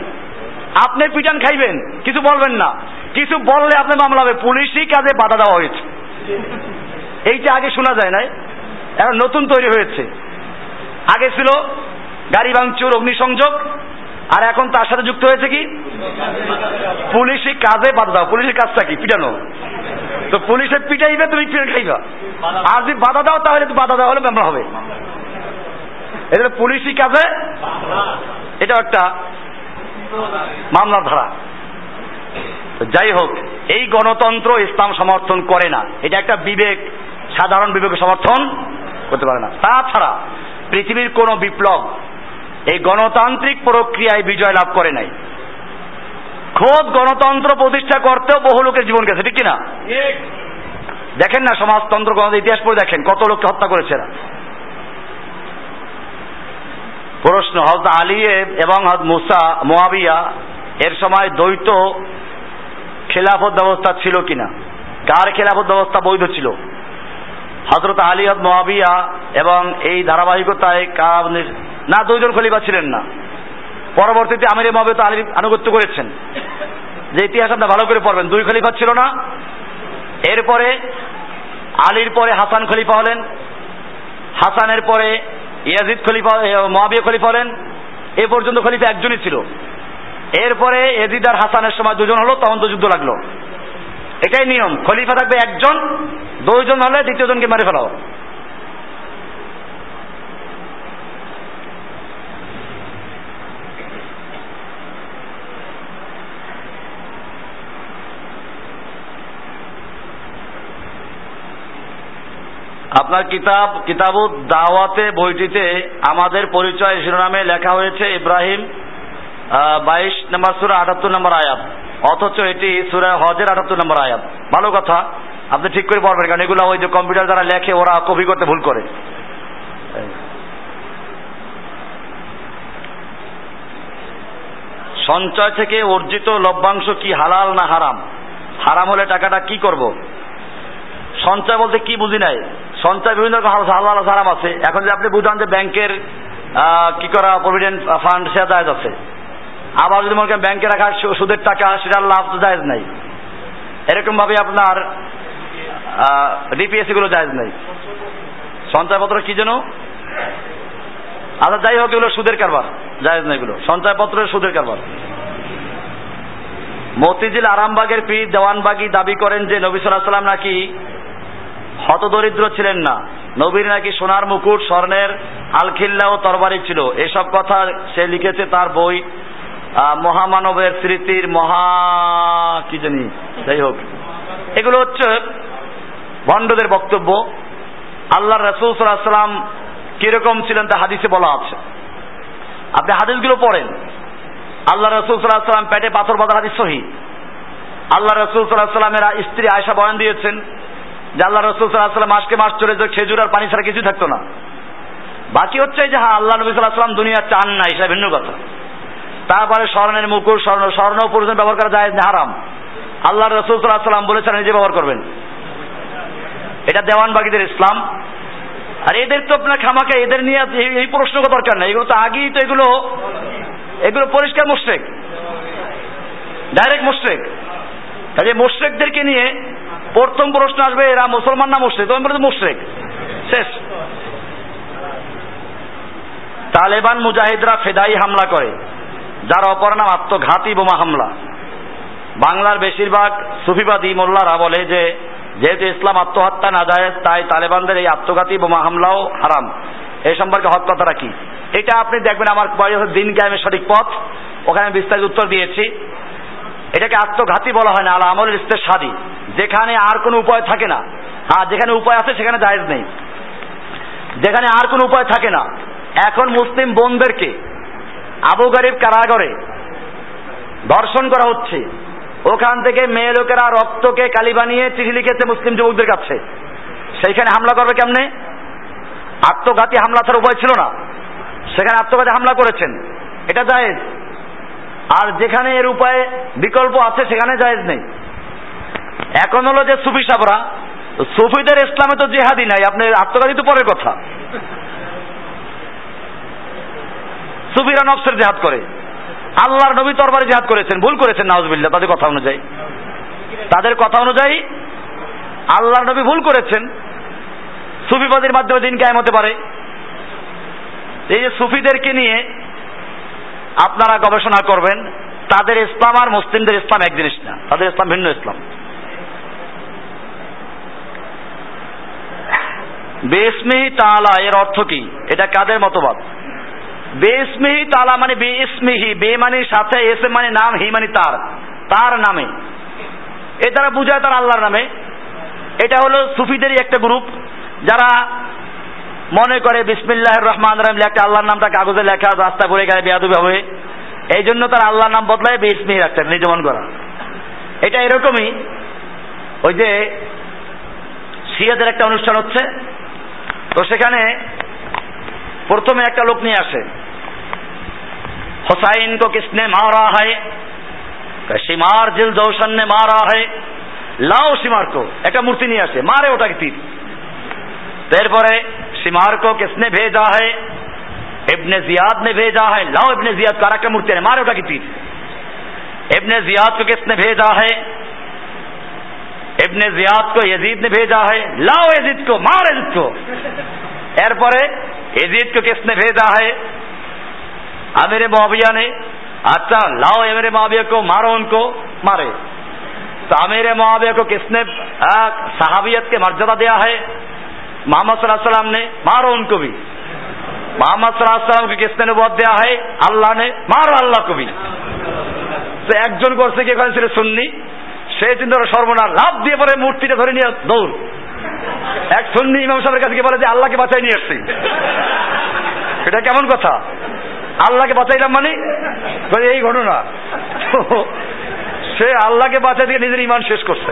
আপনি পিটান খাইবেন, কিছু বলবেন না। কিছু বললে আপনি মামলা হবে, পুলিশই কাজে বাধা দেওয়া হয়েছে। এইটা আগে শোনা যায় নাই, এখন নতুন তৈরি হয়েছে। আগে ছিল গাড়ি ভাঙচুর, অগ্নিসংযোগ, আর এখন তার সাথে যুক্ত হয়েছে কি? পুলিশি কাজে বাধা দাও। পুলিশের কাজটা কি? পিটানো। তো পুলিশে পিটাইবে, তুমি খাইবা। আর যদি বাধা দাও, তাহলে বাধা দেওয়া হলে মামলা হবে। এটা পুলিশি কাজে এটা একটা মামলার ধারা। যাই হোক, এই গণতন্ত্র ইসলাম সমর্থন করে না। এটা একটা বিবেক, সাধারণ বিবেক সমর্থন করতে পারে না। তাছাড়া পৃথিবীর কোন বিপ্লব এই গণতান্ত্রিক প্রক্রিয়ায় বিজয় লাভ করে নাই। খোদ গণতন্ত্র প্রতিষ্ঠা করতেও বহু লোকের জীবন গেছে ঠিক কিনা? দেখেন না সমাজতন্ত্র গণতন্ত্র ইতিহাস পড়ে দেখেন কত লোককে হত্যা করেছে এরা। প্রশ্ন হজরত আলী এবং হজ মুসা মোয়াবিয়া এর সময় দ্বৈত খেলাফত ব্যবস্থা ছিল কিনা? কার খেলাফত ব্যবস্থা বৈধ ছিল? হজরত আলী হদ মোয়াবিয়া এবং এই ধারাবাহিকতায় না, দুইজন খলিফা ছিলেন না। পরবর্তীতে আমির মহাবিয়া তো আলীর আনুগত্য করেছেন। যে ইতিহাস আপনার ভালো করে পড়বেন। দুই খলিফা ছিল না। এরপরে আলীর পরে হাসান খলিফা হলেন। হাসানের পরে ইয়াজিদ খলিফা মহাবিয়া খলিফা হলেন। এ পর্যন্ত খলিফা একজনই ছিল। এরপরে এজিদ আর হাসানের সময় দুজন হলো, তখন তো যুদ্ধ লাগল। এটাই নিয়ম। খলিফা থাকবে একজন, দুইজন হলে দ্বিতীয় জনকে মেরে ফেলাও। আপনার কিতাব, কিতাবু দাওয়াতে, বইটিতে আমাদের পরিচয় শিরোনামে লেখা হয়েছে ইব্রাহিম বাইশ নম্বর সুরা আটাত্তর নম্বর আয়াত। অথচ এটি সুরা হজের আটাত্তর নম্বর আয়াত। ভালো কথা, আপনি ঠিক করে পড়বেন, কারণ এগুলো ওই যে কম্পিউটার দ্বারা লেখে, ওরা কপি করতে ভুল করে। সঞ্চয় থেকে অর্জিত লভ্যাংশ কি হালাল না হারাম? হারাম হলে টাকাটা কি করব? সঞ্চয় বলতে কি বুঝি নাই। সঞ্চয় বিভিন্ন রকম হালাল হারাম আছে। এখন যদি আপনি বুঝান যে ব্যাংকের কি করা প্রভিডেন্ট ফান্ড সেটা জায়জ আছে। আবার যদি মনে করেন ব্যাংকে রাখা সুদের টাকা সেটার লাভ তো জায়জ নাই। এরকম ভাবে আপনার ডিপিএসসি গুলো জায়জ নাই। সঞ্চয়পত্র কি যেন? আচ্ছা যাই হোক, এগুলো সুদের কারবার। জায়জ নাই এগুলো। সঞ্চয়পত্রের সুদের কারবার। মতিঝিল আরামবাগের পীর দেওয়ানবাগি দাবি করেন যে, নবী সাল্লাহ সাল্লাম নাকি হতদরিদ্র ছিলেন না। নবীর নাকি সোনার মুকুট, স্বর্ণের আলখিল্লা ও তরবারি ছিল। এসব কথা সে লিখেছে তার বই মহামানবের স্মৃতির মহা কি জানি, যাই হোক। এগুলো হচ্ছে ভণ্ডদের বক্তব্য। আল্লাহ রসুল সাল্লাম কীরকম ছিলেন তা হাদিসে বলা আছে। আপনি হাদিসগুলো পড়েন। আল্লাহ রসুল সাল্লাহ পেটে পাথর বাঁধার হাদিস সহি। আল্লাহ রসুল সাল্লাহ সাল্লামের স্ত্রী আয়সা বয়ান দিয়েছেন যে আল্লাহ রসুল সাল্লাহ সাল্লাম মাসকে মাস চলে যে খেজুর আর পানি ছাড়া কিছু থাকতো না। বাকি হচ্ছে যে হ্যাঁ আল্লাহ নবী সাল্লাহ সাল্লাম দুনিয়া চান নাই সেটা ভিন্ন কথা। তারপরে স্বর্ণের মুকুট, স্বর্ণ স্বর্ণ প্রয়োজন ব্যবহার করা যায় হারাম। আল্লাহ রসুল সাল্লাম বলেছেন নিজে ব্যবহার করবেন। এটা দেওয়ানবাগীদের ইসলাম। আর এদের তো আপনার খামাকে এদের নিয়ে এই প্রশ্ন দরকার নেই। এগুলো তো আগেই তো এগুলো এগুলো পরিষ্কার মোশেক ডাইরেক্ট মোশেক কাজে মোশেকদেরকে নিয়ে প্রথম প্রশ্ন আসবে, এরা মুসলমান না মোশেক তখন বলে মোশেক শেষ। তালেবান মুজাহিদরা ফেদাই হামলা করে। যার অপর নাম আত্মঘাতী বোমা হামলা। বাংলার বেশিরভাগ সুফিবাদী মোল্লারা বলে যে, যেহেতু ইসলাম আত্মহত্যা না যায়, তাই তালেবানদের এই আত্মঘাতী বোমা হামলাও হারাম। এই সম্পর্কে হক কথাটা কি? এটা আপনি দেখবেন আমার দিন কায়েমের সঠিক পথ। ওখানে বিস্তারিত উত্তর দিয়েছি। এটাকে আত্মঘাতী বলা হয় না, আল আমল ইস্তের সাদি যেখানে আর কোনো উপায় থাকে না। হ্যাঁ যেখানে উপায় আছে, সেখানে জায়েজ নেই। যেখানে আর কোনো উপায় থাকে না। এখন মুসলিম বোনদেরকে আবু গরিব কারাগরে ধর্ষণ করা হচ্ছে। ওখান থেকে মেয়ে লোকেরা রক্তকে কালি বানিয়ে চিঠি লিখেছে মুসলিম যুবকদের কাছে। সেইখানে হামলা করবে কেমনে? আত্মঘাতী হামলা ছাড়া উপায় ছিল না। সেখানে আত্মঘাতী হামলা করেছেন। এটা জায়েজ। আর যেখানে এর উপায় বিকল্প আছে, সেখানে জায়েজ নেই। এখন হলো যে সুফি সাবরা, সুফিদের ইসলামে তো জেহাদি নাই, আপনার আত্মঘাতী তো পরের কথা। সুফিরা নফসের জেহাদ করে। আল্লাহর নবী তরবারে জেহাদ করেছেন, ভুল করেছেন নাউজবিল্লা তাদের কথা অনুযায়ী। তাদের কথা অনুযায়ী আল্লাহর নবী ভুল করেছেন। সুফিবাদের মাধ্যমে দিন কায়েম হতে পারে। এই যে সুফিদেরকে নিয়ে আপনারা গবেষণা করবেন, তাদের ইসলাম আর মুসলিমদের ইসলাম এক জিনিস না। তাদের ইসলাম ভিন্ন ইসলাম। বেসমিহি তালা এর অর্থ কি? এটা কাদের মতবাদ? বেসমিহি তালা মানে বে ইসমিহি বে মানে সাথে, এস মানে নাম, হি মানে তার তার নামে। এ তারা বুঝায় তার আল্লাহর নামে। এটা হলো সুফিদেরই একটা গ্রুপ, যারা মনে করে বিসমিল্লাহ রহমান রহিম লেখা, আল্লাহর নামটা কাগজে লেখা রাস্তা পড়ে গেলে বেয়াদুবি হবে। এই জন্য তার আল্লাহর নাম বদলায় বেসমিহি রাখতেন নিজমন করা এটা এরকমই, ওই যে সিয়াদের একটা অনুষ্ঠান হচ্ছে। তো সেখানে প্রথমে একটা লোক নিয়ে আসে হোসাইন কো কিসনে মারা হয় সীমার জিল জৌসন নে মারা হয় লাও সীমার কো একটা মূর্তি নিয়ে আসে মারে ওটাকে তীর এরপরে সীমার কো কিসনে ভেজা হয় ইবনে জিয়াদ ने भेजा है लाओ इब्ने जियाद का একটা মূর্তি है मारे उठा की तीर इब्ने जियाद को किसने भेजा है इब्ने जियाद को यजीद ने भेजा है लाओ यजीद को मार यजीद को এরপরে यजीद को किसने भेजा है आमिर मुआविया ने अच्छा लाओ अमीर मुआविया को मारो उनको मारे तो आमिर मुआविया को किसने सहाबियत के मर्यादा दिया है मोहम्मद सल्लल्लाहु ने मारो उनको भी मोहम्मद सल्लल्लाहु को किसने नबूवत दिया है আল্লাহ ने मारो আল্লাহ को भी তো একজন করছে কি এখানে ছিল সুন্নি সে চিন্তা সর্বনাশ লাভ দিয়ে পরে মূর্তিটা ধরে নিয়ে দৌড় এক সুন্নি ইমাম সাহেবের কাছে বলে যে, আল্লাহকে বাঁচাই নিয়ে আসছি। এটা কেমন কথা? আল্লাহকে বাঁচাইলাম মানে? এই ঘটনা। সে আল্লাহকে বাঁচাই দিয়ে নিজের ইমান শেষ করছে।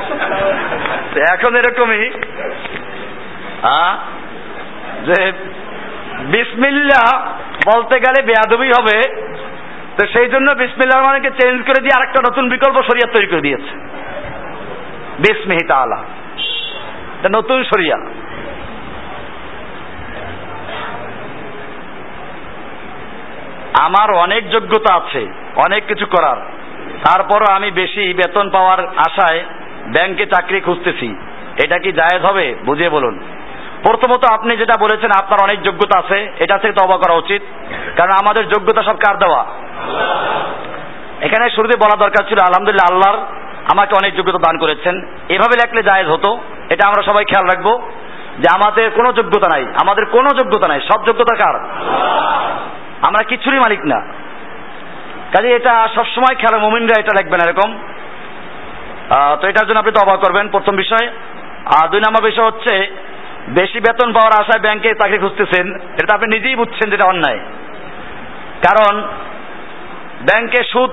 এখন এরকমই যে বিসমিল্লা বলতে গেলে বেয়াদবি হবে, তো সেই জন্য বিসমিল্লা রহমানকে চেঞ্জ করে দিয়ে আরেকটা নতুন বিকল্প শরিয়া তৈরি করে দিয়েছে। বিসমিহিতা আলা নতুন শরিয়া। আমার অনেক যোগ্যতা আছে, অনেক কিছু করার। তারপরও আমি বেশি বেতন পাওয়ার আশায় ব্যাংকে চাকরি খুঁজতেছি। এটা কি জায়েজ হবে? বুঝিয়ে বলুন। প্রথমত আপনি যেটা বলেছেন, আপনার অনেক যোগ্যতা আছে, এটা থেকে তবা করা উচিত। কারণ আমাদের যোগ্যতা সব কার দেওয়া? এখানে শুরুতে বলা দরকার ছিল, আলহামদুলিল্লাহ, আল্লাহর আমাকে অনেক যোগ্যতা দান করেছেন। এভাবে লেখলে জায়েজ হতো, এটা আমরা সবাই খেয়াল রাখব, যে আমাদের কোনো যোগ্যতা নাই। আমাদের কোনো যোগ্যতা নাই। সব যোগ্যতা কার? আমরা কিছুরই মালিক না। কাজে এটা সবসময় খেয়াল, মোমিনরা এটা লিখবেন এরকম। তো এটার জন্য আপনি তো অবাক করবেন, প্রথম বিষয়। আর দুই নম্বর বিষয় হচ্ছে, বেশি বেতন পাওয়ার আশায় ব্যাংকে চাকরি খুঁজতেছেন, এটা আপনি নিজেই বুঝছেন যেটা অন্যায়। কারণ, ব্যাংকে সুদ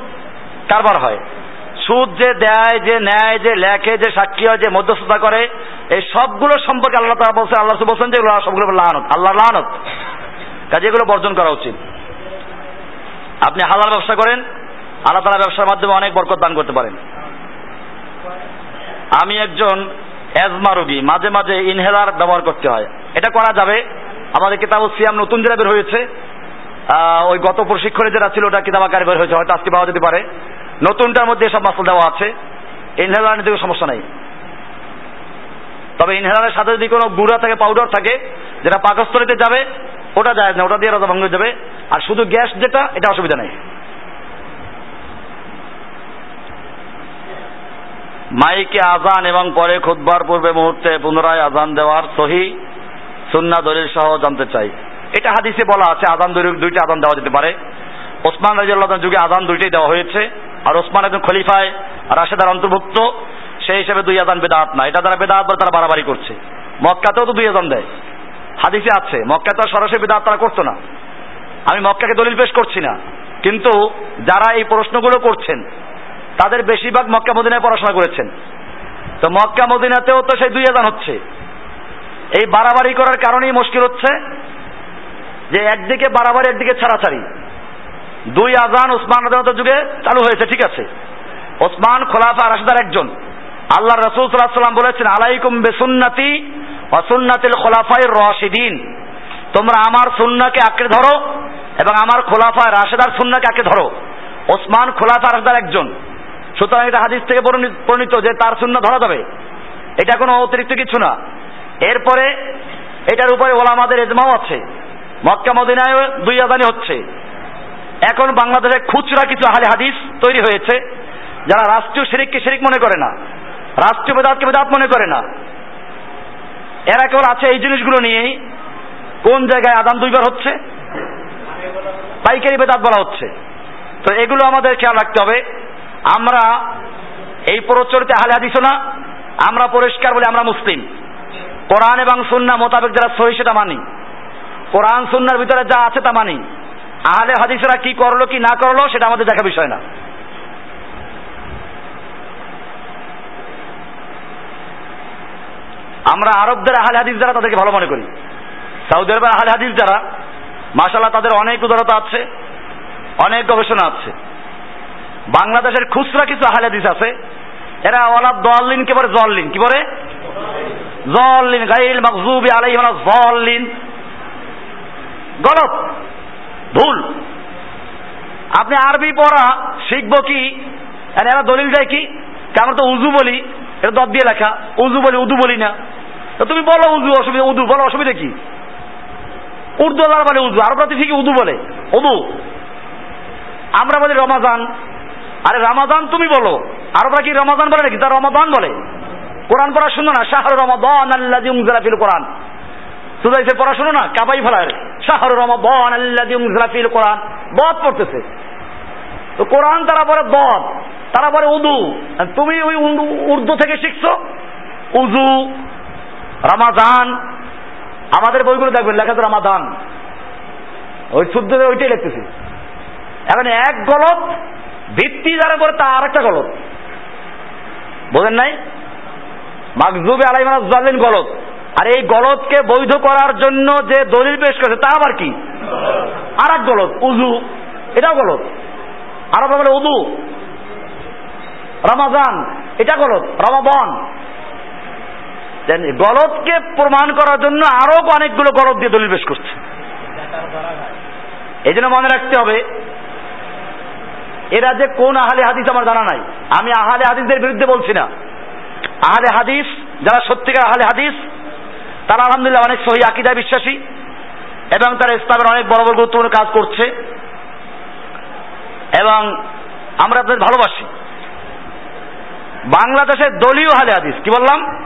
কারবার হয়। সুদ যে দেয়, যে নেয়, যে লেখে, যে সাক্ষী হয়, যে মধ্যস্থতা করে, এই সবগুলো সম্পর্কে আল্লাহ তারা বলছেন, আল্লাহ বলছেন যে সবগুলো লানত আল্লাহ লানত। কাজে এগুলো বর্জন করা উচিত। আপনি হালাল ব্যবসা করেন, আল্লাহ তালা ব্যবসার মাধ্যমে অনেক বরকত দান করতে পারেন। আমি একজন অ্যাজমা রোগী, মাঝে মাঝে ইনহেলার ব্যবহার করতে হয়। এটা করা যাবে। আমাদের কিতাব সিয়াম নতুন যেটা বের হয়েছে ওই গত প্রশিক্ষণে যেটা ছিল, ওটা কিতাব আকারে বের হয়েছে, হয়তো আজকে পাওয়া যেতে পারে। নতুনটার মধ্যে এসব মাসল দেওয়া আছে। ইনহেলার নিতে সমস্যা নাই। তবে ইনহেলারের সাথে যদি কোনো গুঁড়া থাকে পাউডার থাকে, যেটা পাকস্থলিতে যাবে, ওটা যায় না, ওটা দিয়ে রোজা ভঙ্গ যাবে। আর শুধু গ্যাস যেটা, এটা অসুবিধা নেই। মাইকে আজান এবং পরে খুদবার পূর্বে মুহূর্তে পুনরায় আজান দেওয়ার সহি সুন্না দলিল সহ জানতে চাই। এটা হাদিসে বলা আছে, আজান দুইটা আজান দেওয়া যেতে পারে। ওসমান রাজিয়াল্লাহ যুগে আজান দুইটাই দেওয়া হয়েছে। আর ওসমান একজন খলিফায় রাশেদার অন্তর্ভুক্ত, সেই হিসেবে দুই আজান বেদাত না। এটা তারা বেদাত তারা বাড়াবাড়ি করছে। মক্কাতেও তো দুই আজান দেয়। হাদিসে আছে মক্কা তো সরাসরি বেদাত তারা করতো না। আমি মক্কাকে দলিল পেশ করছি না। কিন্তু যারা এই প্রশ্নগুলো করছেন, তাদের বেশিরভাগ মক্কা মদিনায় পড়াশোনা করেছেন। তো মক্কা মদিনাতেও তো সেই দুই আজান হচ্ছে। এই বাড়াবাড়ি করার কারণেই মুশকিল হচ্ছে যে একদিকে বাড়াবাড়ি, একদিকে ছাড়াছাড়ি। দুই আজান ওসমান যুগে চালু হয়েছে, ঠিক আছে? ওসমান খোলাফা রাশিদার একজন। আল্লাহ রসুল সাল্লাম বলেছেন, আলাইকুম বেসুন্নাতি অসুন্নাতিল খোলাফাই রশিদিন। তোমরা আমার সুন্নাকে আঁকড়ে ধরো এবং আমার খোলাফা রাশেদার সুন্নাকে আঁকড়ে ধরো। ওসমান খোলাফা রাশেদার একজন। সুতরাং এটা হাদিস থেকে পরিণত যে তার সুন্না ধরা যাবে। এটা কোনো অতিরিক্ত কিছু না। এরপরে এটার উপরে ওলামাদের এজমাও আছে। মক্কা মদিনায় দুই আদানি হচ্ছে। এখন বাংলাদেশে খুচরা কিছু আহলে হাদিস তৈরি হয়েছে, যারা রাষ্ট্রীয় শিরিককে শিরিক মনে করে না, রাষ্ট্রীয় বেদাতকে বেদাত মনে করে না। এরা কেবল আছে এই জিনিসগুলো নিয়েই, কোন জায়গায় আদান দুইবার হচ্ছে? পাইকারি বেদাত বলা হচ্ছে। তো এগুলো আমাদের খেয়াল রাখতে হবে। আমরা এই প্রচলিত আহলে হাদিসও না, আমরা পরিষ্কার বলে আমরা মুসলিম। কোরআন এবং সুন্না মোতাবেক যারা সহি সেটা মানি। কোরআন সুন্নার ভিতরে যা আছে তা মানি। আহলে হাদিসরা কি করল, কি না করল, সেটা আমাদের দেখা বিষয় না। আমরা আরবদের আহলে হাদিস যারা, তাদেরকে ভালো মনে করি। সৌদি আরবের আহলে হাদিস যারা মাসাল্লাহ তাদের অনেক উদারতা আছে, অনেক গবেষণা আছে। বাংলাদেশের খুচরা কিছু আহলে হাদিস আছে, এরা ওয়ালা দলিন কে বলে জল্লিন? কি বলে? জল্লিন, গাইল মকজুবি আলাই জল্লিন। গলত। ভুল। আপনি আরবি পড়া শিখব কি? এরা দলিল দেয় কি? আমরা তো উজু বলি, এটা দর দিয়ে লেখা। উজু বলি, উদু বলি না। তো তুমি বলো উজু, অসুবিধা উদু, বলো অসুবিধা কি? উর্দু যারা বলে উজু, আরবরা তো ঠিকই উদু বলে। উদু। আমরা বলি রমাজান। আরে রমাজান তুমি বলো। আরবরা কি রমাজান বলে নাকি? তার রমাদান বলে। কোরআন পড়া শুনো না? শাহর রমাদান উনজিলা ফিল কোরআন। সুদাইসের পড়া শুনো না, কাবাই ফেলায় শাহর উনজিলা ফিল কোরআন। বদ পড়তেছে। তো কোরআন তারা পরে বদ, তারা পরে উদু। তুমি ওই উর্দু থেকে শিখছো? উজু রামাদান আমাদের বইগুলো দেখবেন, লেখা তো রামাদান। ওই শুদ্ধ ওইটাই লিখতেছি। এখন এক গলত ভিত্তি যারা করে তা আর একটা গলত। বোঝেন নাই? মাকজুবে আলাই মানে জালেন গলত। আর এই গলতকে বৈধ করার জন্য যে দলিল পেশ করেছে, তা আবার কি? আর এক গলত উজু এটাও গলত আরও বলে উদু রমাজান, এটা গলত রমাবন গলতকে প্রমাণ করার জন্য আরও অনেকগুলো গলত দিয়ে দলিল পেশ করছে। এই জন্য মনে রাখতে হবে, এরা যে কোন আহলে হাদিস আমার জানা নাই। আমি আহলে হাদিসদের বিরুদ্ধে বলছি না। আহলে হাদিস, যারা সত্যিকার আহলে হাদিস তারা আলহামদুলিল্লাহ অনেক সহি আকিদায় বিশ্বাসী এবং তারা ইসলামের অনেক বড় বড় গুরুত্বপূর্ণ কাজ করছে। এবং আমরা তাদের ভালোবাসি। বাংলাদেশের দলীয় আহলে হাদিস, কি বললাম?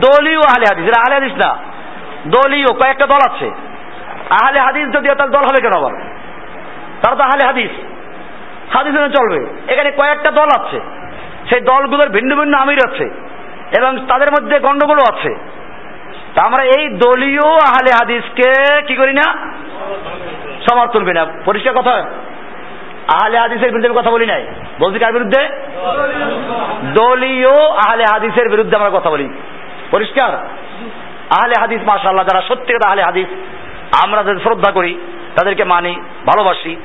দলীয় আহলে হাদিস। এরা আহলে হাদিস না, দলীয়, কয়েকটা দল আছে। আহলে হাদিস যদি তার দল হবে কেন আবার? তারা তো আহলে হাদিস। হাদিস চলবে। এখানে কয়েকটা দল আছে। সেই দলগুলোর ভিন্ন ভিন্ন আমির আছে। এবং তাদের মধ্যে গন্ডগোলও আছে। আমরা এই দলীয় আহলে হাদিসকে কি করি না? সমর্থন করি না। পরিষ্কার কথা? আহলে হাদিসের বিরুদ্ধে কথা বলি নাই। বলছি কার বিরুদ্ধে? দলীয় আহলে হাদিসের বিরুদ্ধে আমরা কথা বলি। পরিষ্কার? আহলে হাদিস মাশাল্লাহ যারা সত্যি কথা আহলে হাদিস, আমরা যাদের শ্রদ্ধা করি, তাদেরকে মানি, ভালোবাসি,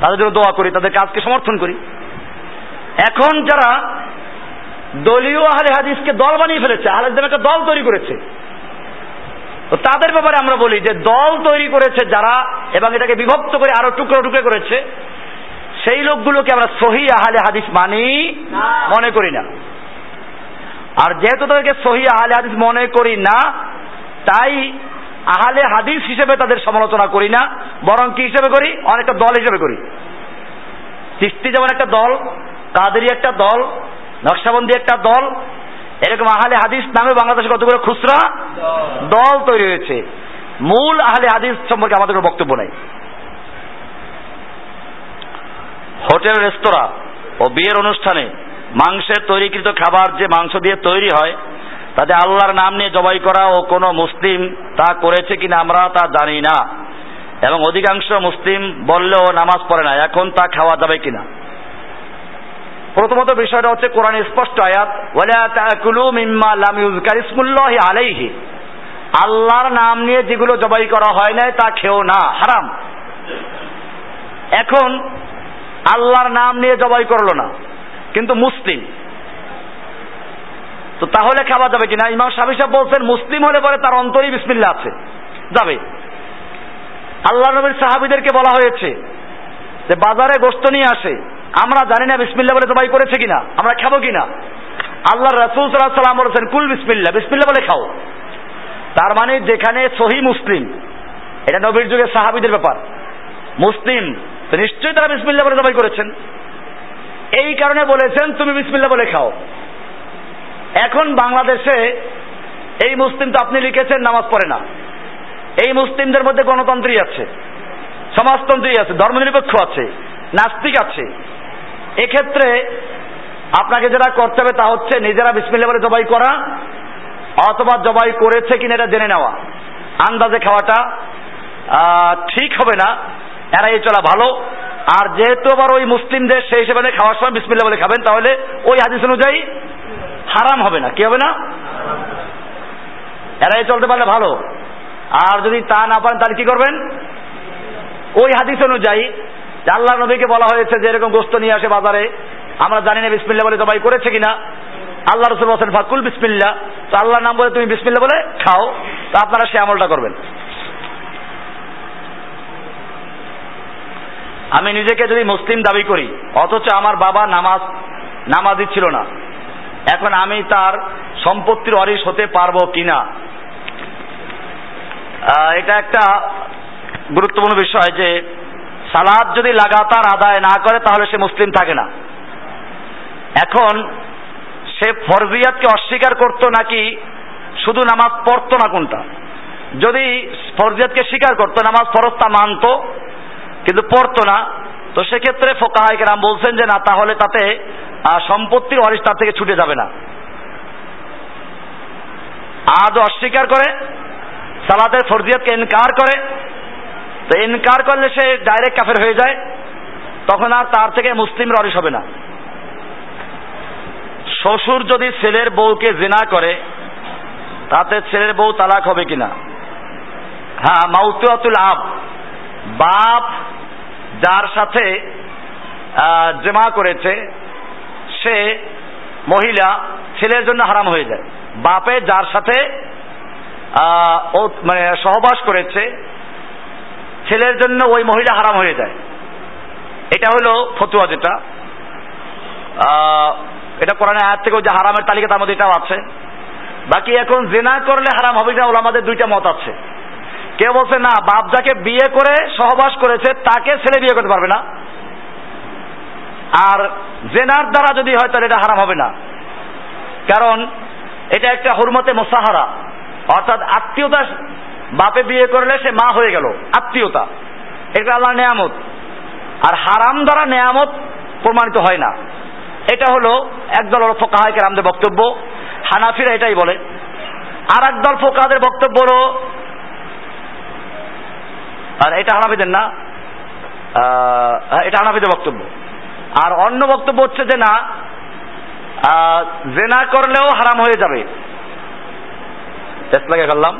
তাদের জন্য দোয়া করি, তাদের কাজকে সমর্থন করি। এখন যারা দলীয় আহলে হাদিসকে দল বানিয়ে ফেলেছে, আহলে একটা দল তৈরি করেছে তো তাদের ব্যাপারে আমরা বলি যে দল তৈরি করেছে যারা এবং এটাকে বিভক্ত করে আরও টুকরো টুকরো করেছে সেই লোকগুলোকে আমরা সহি আহলে হাদিস মানি মনে করি না। আর যেহেতু তাদেরকে সহি আহলে হাদিস মনে করি না তাই আহলে হাদিস হিসেবে তাদের সমালোচনা করি না বরং কি হিসেবে করি? অনেকটা দল হিসেবে করি। চিস্তি যেমন একটা দল কাদেরি একটা দল নকশাবন্দি একটা দল এরকম আহলে হাদিস নামে বাংলাদেশে কতগুলো খুচরা? দল। তৈরি হয়েছে। মূল আহলে হাদিস সম্পর্কে আমাদের কোনো বক্তব্য নাই। হোটেল রেস্তোরাঁ ও বিয়ের অনুষ্ঠানে মাংসের তৈরিকৃত খাবার যে মাংস দিয়ে তৈরি হয় তাতে আল্লাহর নাম নিয়ে জবাই করা ও কোনো মুসলিম তা করেছে কিনা আমরা তা জানি না। এবং অধিকাংশ মুসলিম বললেও নামাজ পড়ে না। এখন তা খাওয়া যাবে কিনা? প্রথমত বিষয়টা হচ্ছে কোরআন স্পষ্ট আয়াত, ওয়ালা তাকুলু মিম্মা লাম ইউজকার ইসমুল্লাহি আলাইহি। আল্লাহর নাম নিয়ে যেগুলো জবাই করা হয় নাই, তা খেও না, হারাম। এখন আল্লাহর নাম নিয়ে জবাই করল না, কিন্তু মুসলিম। তো তাহলে খাওয়া যাবে কিনা? ইমাম সাহেব সাহেব বলছেন, মুসলিম হলে পরে তার অন্তরই বিসমিল্লা আছে। যাবে। আল্লাহ নবীর সাহাবিদেরকে বলা হয়েছে যে বাজারে গোস্ত নিয়ে আসে, আমরা জানি না বিসমিল্লা বলে জবাই করেছে কিনা, আমরা খাব কিনা। আল্লাহ রাসুল সাল্লাহ সাল্লাম বলেছেন, কুল বিসমিল্লা বিসমিল্লা বলে খাও। তার মানে যেখানে সহি মুসলিম, এটা নবীর যুগে সাহাবিদের ব্যাপার। মুসলিম নিশ্চয়ই তারা বিসমিল্লা বলে জবাই করেছেন। এই কারণে বলেছেন, তুমি বিসমিল্লা বলে খাও। এখন বাংলাদেশে এই মুসলিম তো আপনি লিখেছেন, নামাজ পড়ে না। এই মুসলিমদের মধ্যে গণতন্ত্রই আছে। সমাজতন্ত্রী আছে, ধর্মনিরপেক্ষ আছে, নাস্তিক আছে। এক্ষেত্রে আপনাকে যেটা করতে হবে তা হচ্ছে নিজেরা বিসমিল্লা জবাই করা অথবা জবাই করেছে কিনা এটা জেনে নেওয়া। আন্দাজে খাওয়াটা ঠিক হবে না এড়াই চলা ভালো। আর যেহেতু আবার ওই মুসলিমদের সেই হিসেবে খাওয়ার সময় বিসমিল্লা বলে খাবেন, তাহলে ওই হাদিস অনুযায়ী হারাম হবে না। কি হবে না? এরাই চলতে পারলে ভালো। আর যদি তা না পারেন, তাহলে কি করবেন? ওই হাদিস অনুযায়ী আল্লাহ নবীকে বলা হয়েছে যে এরকম গোস্ত নিয়ে আসে বাজারে, আমরা জানি না বিসমিল্লা বলে জবাই করেছে কিনা। আল্লাহ রসুল বলছেন, ফাকুল বিসমিল্লা তো আল্লাহর নাম বলে তুমি বিসমিল্লা বলে খাও, তো আপনারা সে আমলটা করবেন। আমি নিজেকে যদি মুসলিম দাবি করি, অথচ আমার বাবা নামাজ, নামাজি ছিল না, এখন আমি তার সম্পত্তির অরিস হতে পারব কিনা? এটা একটা গুরুত্বপূর্ণ বিষয় যে সালাদ যদি লাগাতার আদায় না করে, তাহলে সে মুসলিম থাকে না। এখন সে ফরজিয়াতকে অস্বীকার করতো নাকি শুধু নামাজ পড়তো না কোনটা? যদি ফরজিয়াতকে স্বীকার করতো, নামাজ ফরজ তা মানতো, কিন্তু পড়তো না, তো সেক্ষেত্রে ফোকাহাইকেরাম বলছেন যে না, তাহলে তাতে সম্পত্তির অরিস তার থেকে ছুটে যাবে না। আজ অস্বীকার করে সালাতের ফরজিয়াতকে ইনকার করে তো ইনকার করলে সে ডাইরেক্ট কাফের হয়ে যায়, তখন আর তার থেকে মুসলিম অরিস হবে না। শ্বশুর যদি ছেলের বউকে জেনা করে, তাতে ছেলের বউ তালাক হবে কিনা? হ্যাঁ মাউতুয়াতুল আব। বাপ যার সাথে জেমা করেছে, সে মহিলা ছেলের জন্য হারাম হয়ে যায়। বাপে যার সাথে মানে সহবাস করেছে ছেলের জন্য ওই মহিলা হারাম হয়ে যায়। এটা হলো ফতুয়া যেটা। এটা কোরআনে আয়াত থেকে যে হারামের তালিকা তার মধ্যে এটাও আছে। বাকি এখন জেনা করলে হারাম হবে না আমাদের দুইটা মত আছে। কেউ বলছে, না, বাপ যাকে বিয়ে করে সহবাস করেছে, তাকে ছেলে বিয়ে করতে পারবে না। আর জেনার দ্বারা যদি হয়, তাহলে এটা হারাম হবে না। কারণ এটা একটা হুরমতে মোসাহারা। অর্থাৎ আত্মীয়তা বাপে বিয়ে করলে সে মা হয়ে গেল, আত্মীয়তা। এটা আল্লাহ নেয়ামত। আর হারাম দ্বারা নেয়ামত প্রমাণিত হয় না। এটা হলো একদল হলো ফোকাহাইকে রামদের বক্তব্য। হানাফিরা এটাই বলে। আর একদল ফোকাহাদের বক্তব্য হলো, আর এটা হানাফিদের না এটা হানাফিদের বক্তব্য। আর অন্য বক্তব্য হচ্ছে যে না জেনা করলেও হারাম হয়ে যাবে। লাগে ফেললাম।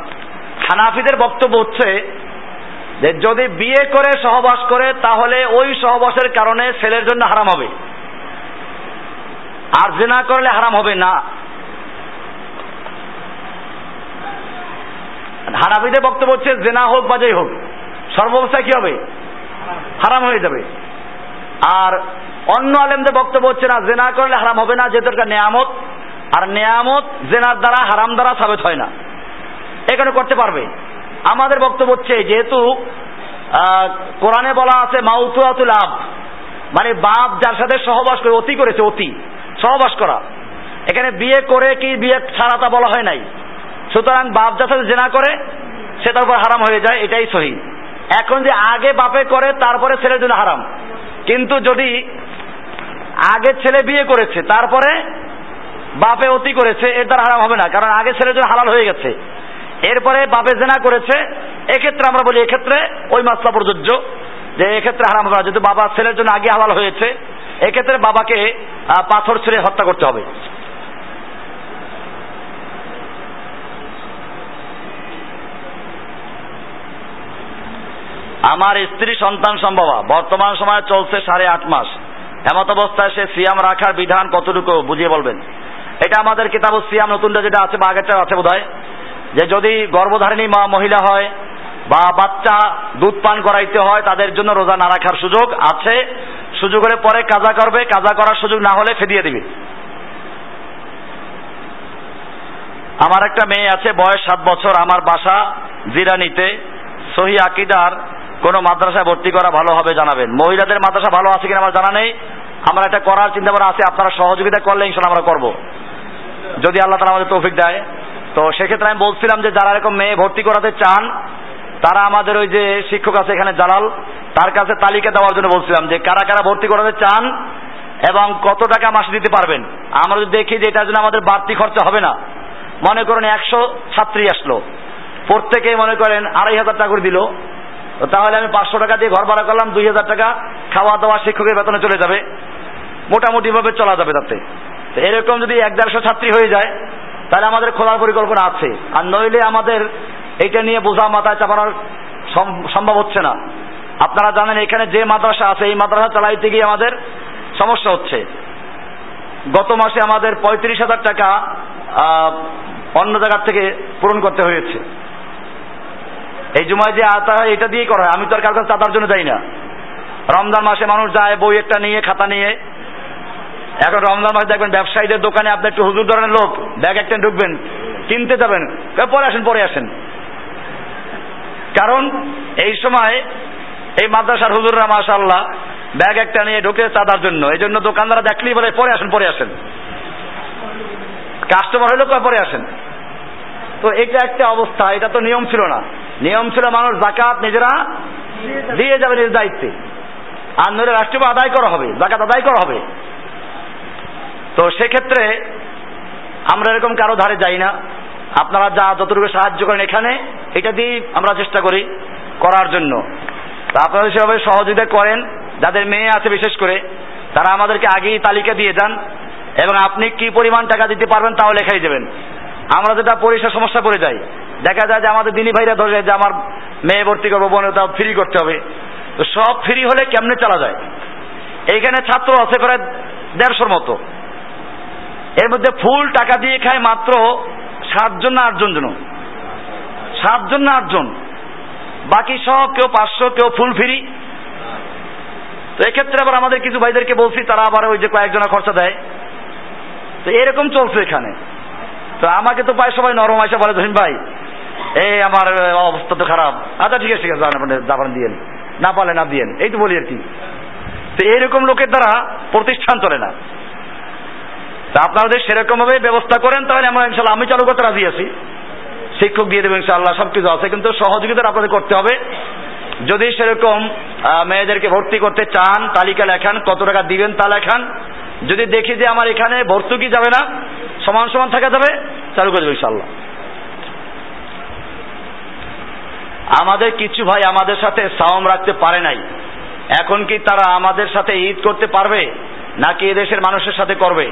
হানাফিদের বক্তব্য হচ্ছে যে যদি বিয়ে করে, সহবাস করে, তাহলে ওই সহবাসের কারণে ছেলের জন্য হারাম হবে। আর জেনা করলে হারাম হবে না। হানাফিদের বক্তব্য হচ্ছে, জেনা হোক বা যেই হোক, সর্বাবস্থায় কি হবে? হারাম হয়ে যাবে। আর অন্য আলেমদের বক্তব্য হচ্ছে না, জেনা করলে হারাম হবে না, যেহেতু নেয়ামত, আর নেয়ামত জেনার দ্বারা হারাম দ্বারা সাবেত হয় না। এখানে করতে পারবে। আমাদের বক্তব্য হচ্ছে, যেহেতু কোরআনে বলা আছে, মাউতুয়াতুল আব। মানে বাপ যার সাথে সহবাস করে, অতি করেছে, অতি। সহবাস করা। এখানে বিয়ে করে কি বিয়ে ছাড়া তা বলা হয় নাই। সুতরাং বাপ যার সাথে জেনা করে, সেটার উপর হারাম হয়ে যায়, এটাই সহি। এখন যে আগে বাপে করে, তারপরে ছেলের জন্য হারাম। কিন্তু যদি আগে ছেলে বিয়ে করেছে, তারপরে বাপে অতি করেছে, এর দ্বারা হারাম হবে না। কারণ আগে ছেলের জন্য হালাল হয়ে গেছে। এরপরে বাপে জেনা করেছে। এক্ষেত্রে আমরা বলি, এক্ষেত্রে ওই মাসলা প্রযোজ্য, যে এক্ষেত্রে হারাম হবে যেহেতু বাবা ছেলের জন্য আগে হালাল হয়েছে, এক্ষেত্রে বাবাকে পাথর ছেড়ে হত্যা করতে হবে। আমার স্ত্রী সন্তান সম্ভবা। বর্তমান সময়ে চলছে সাড়ে আট মাস। এমত অবস্থায় সে সিয়াম রাখার বিধান কতটুকু, বুঝিয়ে বলবেন? এটা আমাদের কিতাব সিয়াম, নতুনটা যেটা আছে, বা আগেরটা আছে বোধ যে যদি গর্ভধারিণী মা মহিলা হয় বা বাচ্চা দুধ পান করাইতে হয়, তাদের জন্য রোজা না রাখার সুযোগ আছে। সুযোগ হলে পরে কাজা করবে, কাজা করার সুযোগ না হলে ফেদিয়ে দিবে। আমার একটা মেয়ে আছে, বয়স সাত বছর, আমার বাসা জিরানিতে। সহি আকিদার কোন মাদ্রাসায় ভর্তি করা ভালো হবে জানাবেন। মহিলাদের মাদ্রাসা ভালো আছে কিনা আমার জানা নেই। আমার একটা করার চিন্তা ভাবনা আছে, আপনারা সহযোগিতা করলে ইনশাল্লাহ আমরা করব। যদি আল্লাহ তালা আমাদের তৌফিক দেয়। তো সেক্ষেত্রে আমি বলছিলাম যে যারা এরকম মেয়ে ভর্তি করাতে চান, তারা আমাদের ওই যে শিক্ষক আছে এখানে জালাল, তার কাছে তালিকা দেওয়ার জন্য বলছিলাম যে কারা কারা ভর্তি করাতে চান এবং কত টাকা মাসে দিতে পারবেন। আমরা যদি দেখি যে এটার জন্য আমাদের বাড়তি খরচা হবে না। মনে করেন একশো ছাত্রী আসলো। প্রত্যেকে মনে করেন আড়াই হাজার টাকা করে দিল। তাহলে আমি পাঁচশো টাকা দিয়ে ঘর ভাড়া করলাম, দুই হাজার টাকা খাওয়া দাওয়া শিক্ষকের বেতনে চলে যাবে। মোটামুটি ভাবে চলা যাবে তাতে। এরকম যদি এক দেড়শো ছাত্রী হয়ে যায় তাহলে আমাদের খোলার পরিকল্পনা আছে। আর নইলে আমাদের এটা নিয়ে বোঝা মাথায় চাপানোর সম্ভব হচ্ছে না। আপনারা জানেন এখানে যে মাদ্রাসা আছে, এই মাদ্রাসা চালাইতে গিয়ে আমাদের সমস্যা হচ্ছে। গত মাসে আমাদের পঁয়ত্রিশ হাজার টাকা অন্য জায়গার থেকে পূরণ করতে হয়েছে। এই জুমায় যে আতা এটা দিয়েই করা হয়। আমি তো আর কার কাছে চাতার জন্য যাই না। রমজান মাসে মানুষ যায়, বই একটা নিয়ে, খাতা নিয়ে এখন রমজান মাসে দেখবেন ব্যবসায়ীদের দোকানে আপনি একটু হুজুর ধরনের লোক, ব্যাগ একটা ঢুকবেন, কিনতে যাবেন পরে আসেন পরে আসেন। কারণ এই সময় এই মাদ্রাসার হুজুররা মাশাল্লাহ ব্যাগ একটা নিয়ে ঢুকে চাঁদার জন্য, এই জন্য দোকানদারা দেখলেই বলে, পরে আসেন পরে আসেন। কাস্টমার হইলে পরে আসেন। তো এটা একটা অবস্থা, এটা তো নিয়ম ছিল না। নিয়ম ছিল মানুষ জাকাত নিজেরা দিয়ে যাবে নিজ দায়িত্বে। আর নইলে রাষ্ট্রীয় আদায় করা হবে জাকাত আদায় করা হবে। তো সেক্ষেত্রে আমরা এরকম কারও ধারে যাই না। আপনারা যা যতটুকু সাহায্য করেন এখানে, এটা দিয়েই আমরা চেষ্টা করি করার জন্য। তা আপনারা সেভাবে সহযোগিতা করেন, যাদের মেয়ে আছে বিশেষ করে, তারা আমাদেরকে আগেই তালিকা দিয়ে যান এবং আপনি কি পরিমাণ টাকা দিতে পারবেন তাও লেখাই দেবেন। আমরা যেটা পরিষেবা সমস্যা পড়ে যাই দেখা যায় যে আমাদের দিনী ভাইরা ধরে যে আমার মেয়ে ভর্তি করব বোনে, তাও ফ্রি করতে হবে। তো সব ফ্রি হলে কেমনে চালা যায়? এইখানে ছাত্র আছে প্রায় দেড়শোর মতো। এর মধ্যে ফুল টাকা দিয়ে খায় মাত্র সাতজন না আটজন জন সাতজন না আটজন। বাকি সব কেউ পাঁচশো, কেউ ফুল ফ্রি। তো এক্ষেত্রে আবার আমাদের কিছু ভাইদেরকে বলছি, তারা আবার ওই যে কয়েকজনা খরচা দেয়। তো এরকম চলছে এখানে। তো আমাকে তো পায় সবাই নরম আসে বলে ধরিন ভাই, এই আমার অবস্থা তো খারাপ। আচ্ছা ঠিক আছে ঠিক আছে জাপান দিয়েন না পারলে না দিয়েন এই তো বলি আর কি। তো এইরকম লোকের দ্বারা প্রতিষ্ঠান চলে না। তা আপনারা যদি সেরকম ভাবে ব্যবস্থা করেন, তাহলে আমরা ইনশাল্লাহ আমি চালু করতে রাজি আছি। শিক্ষক দিয়ে দেবেন ইনশাল্লাহ সব কিছু আছে, কিন্তু সহযোগিতা আপনাদের করতে হবে। যদি সেরকম মেয়েদেরকে ভর্তি করতে চান, তালিকা লেখান, কত টাকা দিবেন তা লেখান। যদি দেখি যে আমার এখানে ভর্তুকি যাবে না, সমান সমান থাকা যাবে, চালু করে দেবো ইনশাল্লাহ আমাদের কিছু ভাই আমাদের সাথে সাওম রাখতে পারে নাই। এখন কি তারা আমাদের সাথে ঈদ করতে পারবে, নাকি এদেশের মানুষের সাথে করবে?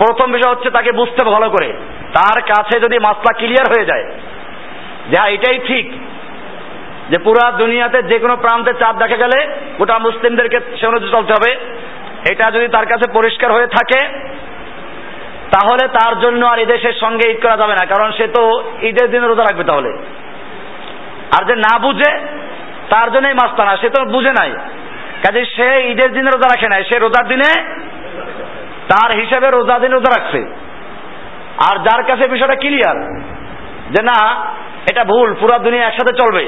প্রথম বিষয় হচ্ছে তাকে বুঝতে ভালো করে। তার কাছে যদি মাসলা ক্লিয়ার হয়ে যায় যে হ্যাঁ এটাই ঠিক যে পুরা দুনিয়াতে যে কোনো প্রান্তে চাঁদ দেখা গেলে গোটা মুসলিমদেরকে সে অনুযায়ী চলতে হবে। এটা যদি তার কাছে পরিষ্কার হয়ে থাকে, তাহলে তার জন্য আর এদেশের সঙ্গে ঈদ করা যাবে না, কারণ সে তো ঈদের দিনে রোজা রাখবে তাহলে। আর যে না বুঝে, তার জন্যই মাস্তা না, সে তো বুঝে নাই। কাজে সে ঈদের দিনে রোজা রাখে নাই, সে রোজার দিনে তার হিসাবে রোজা দিন রোজা রাখছে। আর যার কাছে বিষয়টা ক্লিয়ার যে না, এটা ভুল, পুরো দুনিয়া একসাথে চলবে।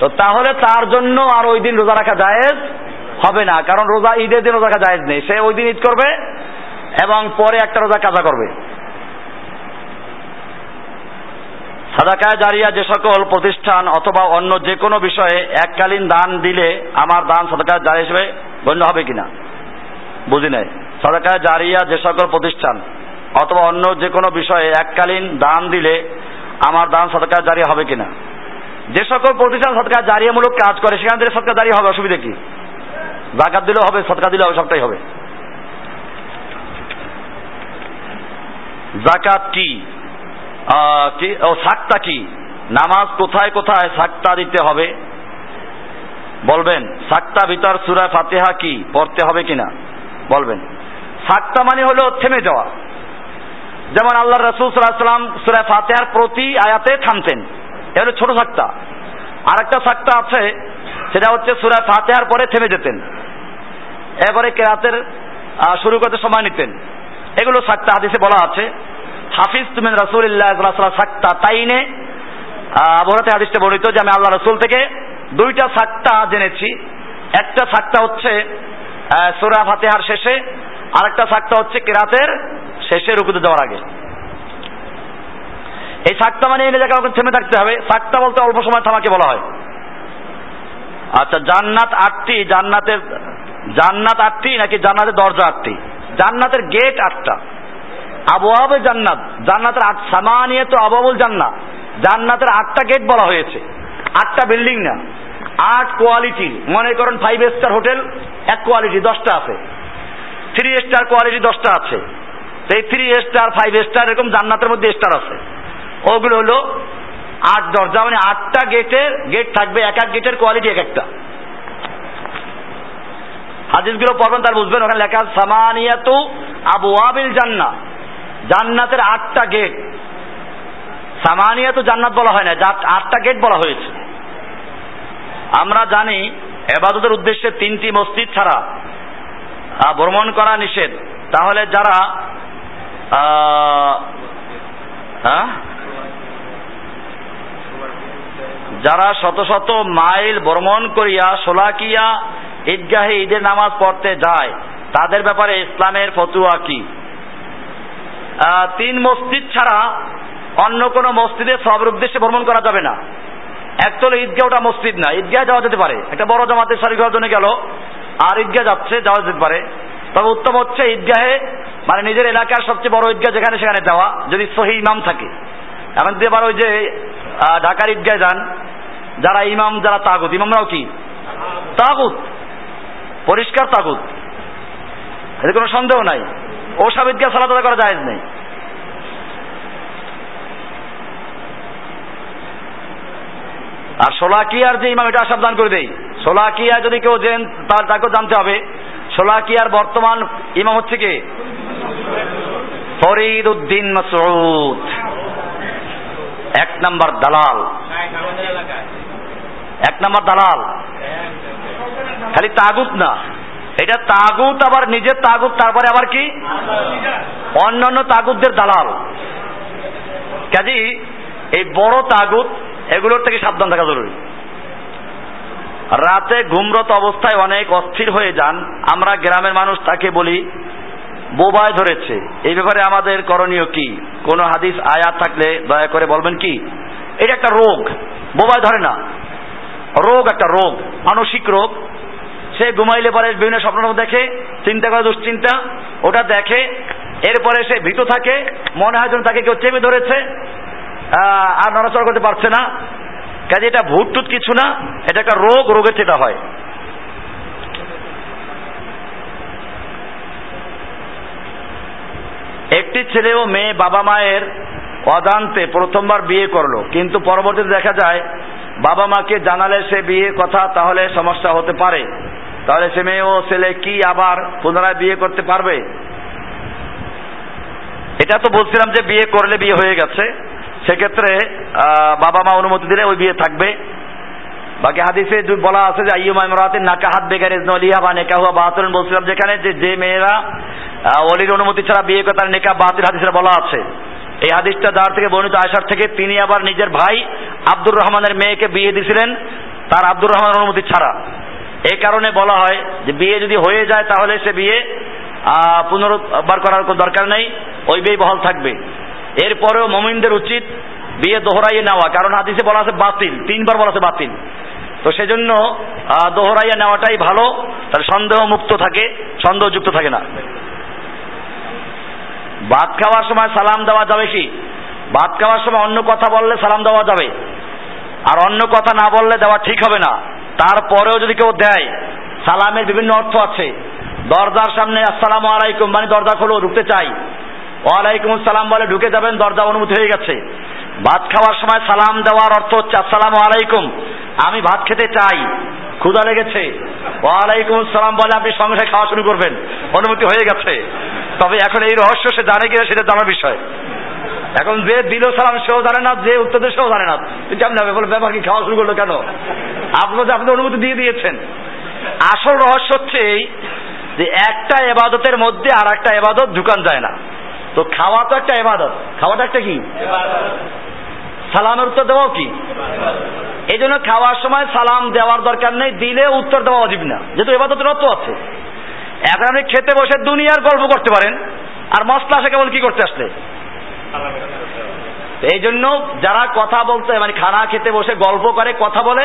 তো তাহলে তার জন্য আর ওই দিন রোজা রাখা জায়েজ হবে না, কারণ রোজা ঈদের দিন রোজা রাখা জায়েজ নেই। সে ওই দিন ঈদ করবে এবং পরে একটা রোজা কাজা করবে। সাদাকায় জারিয়া যে সকল প্রতিষ্ঠান অথবা অন্য যে কোনো বিষয়ে এককালীন দান দিলে আমার দান সাদাকায় জারি হিসেবে গণ্য হবে কিনা? বুঝি নাই। সাদাকায় জারিয়া যে সকল প্রতিষ্ঠান অথবা অন্য যে কোনো বিষয়ে এককালীন দান দিলে আমার দান সাদাকায় জারি হবে কিনা? যে সকল প্রতিষ্ঠান সৎকার জারিয়ামূলক কাজ করে, সেখান থেকে সৎকার জারি হবে, অসুবিধা কি? জাকাত দিলেও হবে, সৎকার দিলেও হবে সবটাই হবে। জাকাত কি? কি? ও সাক্তা কি? নামাজ কোথায় কোথায় সাক্তা দিতে হবে? বলবেন সাক্তা ভিতর সুরা ফাতেহা কি? পড়তে হবে কিনা? বলবেন। সাক্তা মানে হলো থেমে যাওয়া। যেমন আল্লাহ রসুল সাল্লাম সুরা ফাতেহার প্রতি আয়াতে থামতেন। এ হলো ছোট সাক্তা আর একটা সাক্তা আছে, সেটা হচ্ছে সুরা ফাতেহার পরে থেমে যেতেন। এবারে কেরাতের শুরু করতে সময় নিতেন। এগুলো সাক্তা হাদিসে বলা আছে। হাফিজ তুমি রাসুল্লাহ সাক্তা তাইনে আবহাওয়াতে হাদিসটা বলিত যে আমি আল্লাহ রসুল থেকে দুইটা সাক্তা জেনেছি। একটা সাক্তা হচ্ছে সুরা ফাতেহার শেষে আর একটা সাক্তা হচ্ছে কেরাতের শেষে রুকুতে দেওয়ার আগে। এই সাক্তা মানে এনে জায়গায় থেমে থাকতে হবে সাক্তা বলতে অল্প সময় থামাকে বলা হয়। আচ্ছা জান্নাত আটটি, জান্নাতের, জান্নাত আটটি নাকি জান্নাতের দরজা আটটি? জান্নাতের গেট আটটা। আবহাওয়া জান্নাত, জান্নাতের আট সামানিয়ে তো আবহাবুল জান্নাত। জান্নাতের আটটা গেট বলা হয়েছে। আটটা বিল্ডিং না। আট কোয়ালিটি মনে করেন ফাইভ স্টার হোটেল, এক কোয়ালিটি, দশটা আছে। থ্রি স্টার কোয়ালিটি দশটা আছে। সেই থ্রি স্টার ফাইভ স্টার এরকম জান্নাতের মধ্যে স্টার আছে। ওগুলো হলো আট দরজা মানে আটটা গেটের গেট থাকবে, এক এক গেটের কোয়ালিটি এক একটা। হাদিসগুলো পড়বেন, তার বুঝবেন, ওখানে লেখা সামানিয়াতু আবু আবিল জান্না জান্নাতের আটটা গেট সামানিয়াতু জান্নাত বলা হয় না আটটা গেট বলা হয়েছে। আমরা জানি এবাদতের উদ্দেশ্যে তিনটি মসজিদ ছাড়া ভ্রমণ করা নিষেধ। তাহলে যারা যারা শত শত মাইল ভ্রমণ করিয়া সোলাকিয়া ঈদগাহে ঈদের নামাজ পড়তে যায়, তাদের ব্যাপারে ইসলামের ফতুয়া কি? তিন মসজিদ ছাড়া অন্য কোনো মসজিদে সবের উদ্দেশ্যে ভ্রমণ করা যাবে না। এক তো ঈদগাহ ওটা মসজিদ না, ঈদগাহে যাওয়া যেতে পারে। একটা বড় জামাতের সারি করার জন্য গেল। আর ঈদগাহ যাচ্ছে যাওয়া যেতে পারে। তবে উত্তম হচ্ছে ঈদগাহে মানে নিজের এলাকার সবচেয়ে বড় ঈদগাহ যেখানে সেখানে যাওয়া, যদি সহি ইমাম থাকে। এখন দিয়ে পারো যে ঢাকার ঈদগাহে যান, যারা ইমাম, যারা তাগুত। ইমামরাও কি? তাগুত। পরিষ্কার তাগুত। এতে কোনো সন্দেহ নাই। ও সব ঈদগাহ সালাত আদায় করা যায় নেই। আর সোলাকিয়ার যে ইমাম, এটা সাবধান করে দেই। সোলাকিয়া যদি কেউ জেন, তার তাকেও জানতে হবে। সোলাকিয়ার বর্তমান ইমাম হচ্ছে কে? ফরিদ উদ্দিন মাসউদ। এক নাম্বার দালাল। এক নাম্বার দালাল। খালি তাগুত না। এটা তাগুত আবার নিজের তাগুত, তারপরে আবার কি? অন্যান্য তাগুতদের দালাল। কাজী এই বড় তাগুত, এগুলোর থেকে সাবধান থাকা জরুরি। রাতে ঘুমরত অবস্থায় অনেক অস্থির হয়ে যান। আমরা গ্রামের মানুষ তাকে বলি, বোবায় ধরেছে। এই ব্যাপারে আমাদের করণীয় কি? কোন হাদিস, আয়াত থাকলে দয়া করে বলবেন কি? এটা একটা রোগ। বোবায় ধরে না। রোগ একটা রোগ, মানসিক রোগ। সে ঘুমাইলে পরে বিভিন্ন স্বপ্ন দেখে, চিন্তা করে দুশ্চিন্তা, ওটা দেখে, এরপরে সে ভীত থাকে, মনে হয় যেন তাকে কেউ চেপে ধরেছে আর নড়াচড়া করতে পারছে না। কাজে এটা ভূত টুত কিছু না এটা একটা রোগ রোগের চেতা হয়। একটি ছেলে ও মেয়ে বাবা মায়ের অজান্তে প্রথমবার বিয়ে করল, কিন্তু পরবর্তীতে দেখা যায়, বাবা মাকে জানালে সে বিয়ে কথা, তাহলে সমস্যা হতে পারে। তাহলে সে মেয়ে ও ছেলে কি আবার পুনরায় বিয়ে করতে পারবে? এটা তো বলছিলাম যে বিয়ে করলে বিয়ে হয়ে গেছে। সেক্ষেত্রে বাবা মা অনুমতি দিলে ওই বিয়ে থাকবে। বাকি হাদিসে বলা আছে যে, আইয়ুমা ইমরাতিন নাকাহাত বেগার ইজনলিহা বা নেকা নেকাহুয়া বাতিল বলছিলাম যেখানে যে যে মেয়েরা অলির অনুমতি ছাড়া বিয়ে করে তার নেকা বাতিল হাদিসে বলা আছে। এই হাদিসটা যার থেকে বর্ণিত আয়সার থেকে, তিনি আবার নিজের ভাই আব্দুর রহমানের মেয়েকে বিয়ে দিয়েছিলেন, তার আব্দুর রহমানের অনুমতি ছাড়া। এই কারণে বলা হয় যে, বিয়ে যদি হয়ে যায় তাহলে সে বিয়ে পুনরুদ্ধার করার কোনো দরকার নেই, ওই বিয়ে বহাল থাকবে। এরপরেও মমিনদের উচিত বিয়ে দোহরাইয়ে নেওয়া, কারণ হাদিসে বলা আছে বাতিল, তিনবার বলা আছে বাতিল। তো সেজন্য দোহরাইয়া নেওয়াটাই ভালো, তাহলে সন্দেহ মুক্ত থাকে, সন্দেহযুক্ত থাকে না। ভাত খাওয়ার সময় সালাম দেওয়া যাবে কি? ভাত খাওয়ার সময় অন্য কথা বললে সালাম দেওয়া যাবে। আর অন্য কথা না বললে দেওয়া ঠিক হবে না। তারপরেও যদি কেউ দেয়, সালামের বিভিন্ন অর্থ আছে। দরজার সামনে, আসসালাম আলাইকুম মানে দরজা খোলো, ঢুকতে চাই। ওয়ালাইকুম আসসালাম বলে ঢুকে যাবেন, দরজা অনুমতি হয়ে গেছে। ভাত খাওয়ার সময় সালাম দেওয়ার অর্থ হচ্ছে, আসসালাম আলাইকুম, আমি ভাত খেতে চাই। ক্ষুদা লেগেছে। ওয়ালাইকুম আসসালাম বলে আপনি সঙ্গে খাওয়া শুরু করবেন। অনুমতি হয়ে গেছে। তবে এখন এই রহস্য সে জানে কিনা সেটা জানার বিষয়। এখন যে দিল সালাম সেও জানে না, যে উত্তর সেও জানে না। কেমন হবে বলে ব্যাপার কি, খাওয়া শুরু করল কেন? আপনার আপনি অনুমতি দিয়ে দিয়েছেন। আসল রহস্য হচ্ছে এই যে একটা এবাদতের মধ্যে আর একটা এবাদত ঢুকান যায় না। তো খাওয়া তো একটা এবাদত। খাওয়াটা একটা কি? সালামের উত্তর দেওয়াও কি? এই জন্য খাওয়ার সময় সালাম দেওয়ার দরকার নেই, দিলে উত্তর দেওয়া অজীব না। যেহেতু এবাদতের অর্থ আছে। এখন আপনি খেতে বসে দুনিয়ার গল্প করতে পারেন, আর মশলা আসে কেবল কি করতে আসলে? এই জন্য যারা কথা বলতে মানে খানা খেতে বসে গল্প করে, কথা বলে,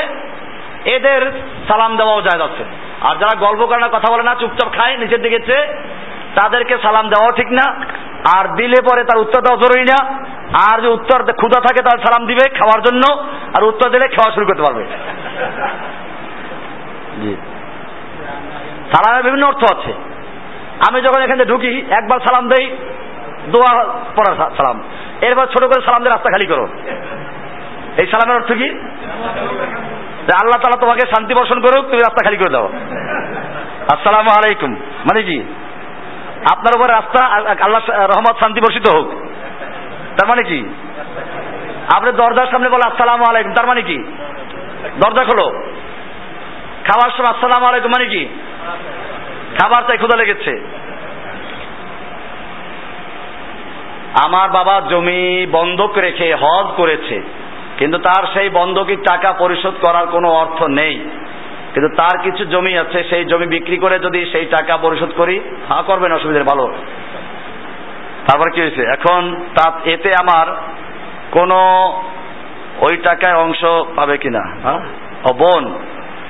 এদের সালাম দেওয়াও যায় যাচ্ছে আর যারা গল্প করে না, কথা বলে না, চুপচাপ খায় নিচের দিকে তাদেরকে সালাম দেওয়াও ঠিক না। আর দিলে পরে তার উত্তর দেওয়া জরুরি না। আর যে উত্তর ক্ষুদা থাকে তার সালাম দিবে খাওয়ার জন্য, আর উত্তর দিলে খাওয়া শুরু করতে পারবে। সালামের বিভিন্ন অর্থ আছে। আমি যখন এখানে ঢুকি, একবার সালাম দেই, দোয়া পড়ার সালাম। এরপর ছোট করে সালাম দিয়ে রাস্তা খালি করো। এই সালামের অর্থ কি? আল্লাহ তালা তোমাকে শান্তি বর্ষণ করুক, তুমি রাস্তা খালি করে দাও। আসসালাম আলাইকুম। মানে কি? আপনার উপর রাস্তা আল্লাহ রহমত, শান্তি বর্ষিত হোক। তার মানে কি? আপনি দরজার সামনে বলে, আসসালাম আলাইকুম। তার মানে কি? দরজা খোলো। খাবার সময়, আসসালাম আলাইকুম মানে কি? খাবার তাই ক্ষুদা লেগেছে। আমার বাবা জমি বন্ধক রেখে হজ করেছে, কিন্তু তার সেই বন্ধকির টাকা পরিশোধ করার কোনো অর্থ নেই। কিন্তু তার কিছু জমি আছে, সেই জমি বিক্রি করে যদি সেই টাকা পরিশোধ করি হ্যাঁ করবেন অসুবিধা ভালো। তারপর কি হয়েছে? এখন তা এতে আমার কোনো ওই টাকায় অংশ পাবে কিনা হ্যাঁ? ও বোন।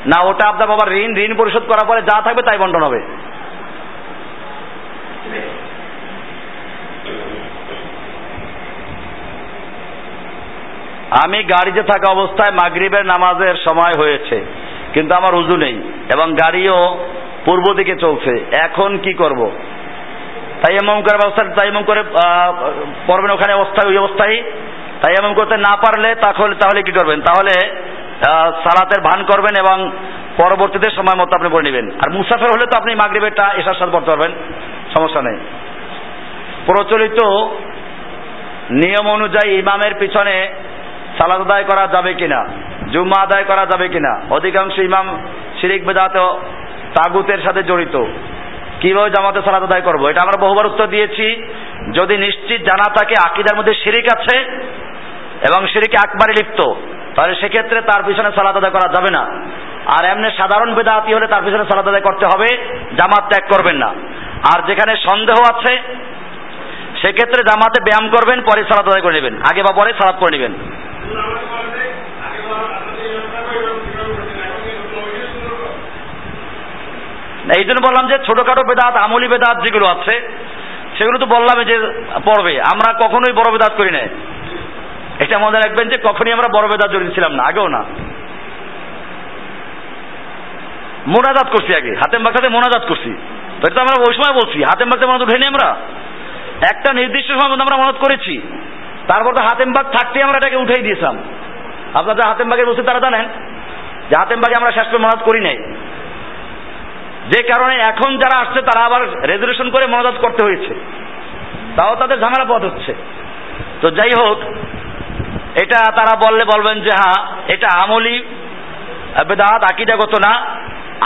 না, ওটা আপনার বাবার ঋণ ঋণ পরিশোধ করার পরে যা থাকবে তাই বন্টন হবে। আমি গাড়িতে থাকা অবস্থায় মাগরিবের নামাজের সময় হয়েছে। কিন্তু আমার উজু নেই এবং গাড়িও পূর্ব দিকে চলছে। এখন কি করব? তাই এমন করে ব্যবস্থা, তাই এমন করে পড়বেন ওখানে অবস্থায় ওই অবস্থায়। তাই এমন করতে না পারলে তাহলে তাহলে কি করবেন? তাহলে সালাতের ভান করবেন এবং পরবর্তীতে সময় মতো আপনি পড়ে নেবেন। আর মুসাফের হলে তো আপনি মাগরিবেরটা এসার সাথে পড়তে পারবেন, সমস্যা নেই। প্রচলিত নিয়ম অনুযায়ী ইমামের পিছনে সালাদ আদায় করা যাবে কিনা? জুম্মা আদায় করা যাবে কিনা? অধিকাংশ ইমাম শিরিক বেদাত তাগুতের সাথে জড়িত। কীভাবে জামাতে সালাদ আদায় করব? এটা আমরা বহুবার উত্তর দিয়েছি। যদি নিশ্চিত জানা থাকে, আকিদার মধ্যে শিরিক আছে এবং শিরিকে আকবারে লিপ্ত, তাহলে সেক্ষেত্রে তার পিছনে সালাদ আদায় করা যাবে না। আর এমনি সাধারণ বেদাতি হলে তার পিছনে সালাদ আদায় করতে হবে, জামাত ত্যাগ করবেন না। আর যেখানে সন্দেহ আছে, সেক্ষেত্রে জামাতে ব্যায়াম করবেন, পরে সালাদ আদায় করে নেবেন। আগে বা পরে সালাদ করে নেবেন। এই জন্য বললাম যে ছোটখাটো বেদাত, আমলি বেদাত যেগুলো আছে, সেগুলো তো বললাম যে পড়বে আমরা কখনোই বড় বেদাত করি না এটা মনে রাখবেন যে কখনই আমরা বড় বেদাত জড়িত ছিলাম না, আগেও না। মোনাজাত করছি আগে, হাতেম বাক্সাতে মোনাজাত করছি। তো আমরা ওই সময় বলছি, হাতেম বাক্সে মনে উঠেনি আমরা। একটা নির্দিষ্ট সময় আমরা মনত করেছি। তারপর তো হাতেম বাগ থাকতে আমরা এটাকে উঠাই দিয়েছিলাম। আপনারা হাতেমবাগের বসে তারা জানেন যে হাতেমবাগে আমরা শেষ করে করি নাই। যে কারণে এখন যারা আসছে তারা আবার রেজুলেশন করে মনাজাত করতে হয়েছে। তাও তাদের ঝামেলা পথ হচ্ছে। তো যাই হোক, এটা তারা বললে বলবেন যে হ্যাঁ এটা আমলি বেদাত, আকিদাগত না।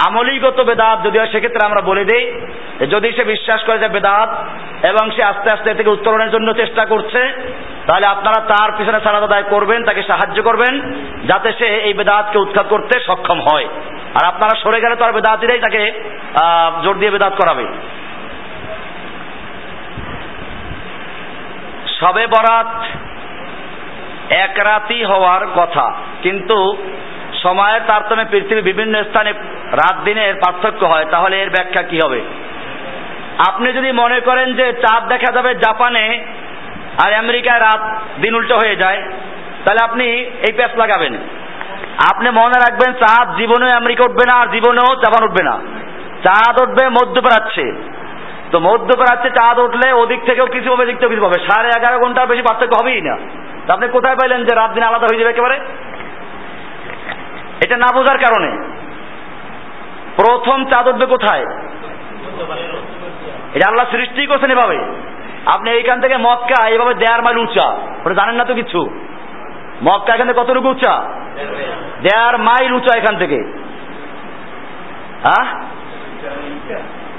আমলিগত বেদাত যদি হয়, সেক্ষেত্রে আমরা বলে দিই যদি সে বিশ্বাস করে যে বেদাত এবং সে আস্তে আস্তে থেকে উত্তরণের জন্য চেষ্টা করছে তাহলে আপনারা তার পিছনে সারাদ আদায় করবেন, তাকে সাহায্য করবেন, যাতে সে এই বেদাতকে উৎখাত করতে সক্ষম হয়। আর আপনারা সরে গেলে তো আর বেদাতিরাই তাকে জোর দিয়ে বেদাত করাবে। সবে বরাত এক রাতি হওয়ার কথা, কিন্তু সময়ের তারতম্যে পৃথিবীর বিভিন্ন স্থানে রাত দিনের পার্থক্য হয়, তাহলে এর ব্যাখ্যা কি হবে? আপনি যদি মনে করেন যে চাঁদ দেখা যাবে জাপানে আর আমেরিকায় রাত দিন উল্টো হয়ে যায়, তাহলে আপনি এই প্যাচ লাগাবেন। আপনি মনে রাখবেন, চাঁদ জীবনেও আমেরিকা উঠবে না, আর জীবনেও জাপান উঠবে না। চাঁদ উঠবে মধ্যপ্রাচ্যে। তো মধ্যপ্রাচ্যে চাঁদ উঠলে ওদিক থেকেও কিছু হবে দিক থেকেও কিছু হবে। সাড়ে এগারো ঘণ্টার বেশি পার্থক্য হবেই না। তা আপনি কোথায় পাইলেন যে রাত দিন আলাদা হয়ে যাবে একেবারে? এটা না বোঝার কারণে। প্রথম চাঁদ উঠবে কোথায়? এটা আল্লাহ সৃষ্টি করছেন এভাবে। আপনি এইখান থেকে মক্কা এইভাবে দেড় মাইল উঁচা। ওটা জানেন না তো কিছু? মক্কা এখান থেকে কতটুকু উঁচা? দেড় মাইল উঁচা এখান থেকে। হ্যাঁ?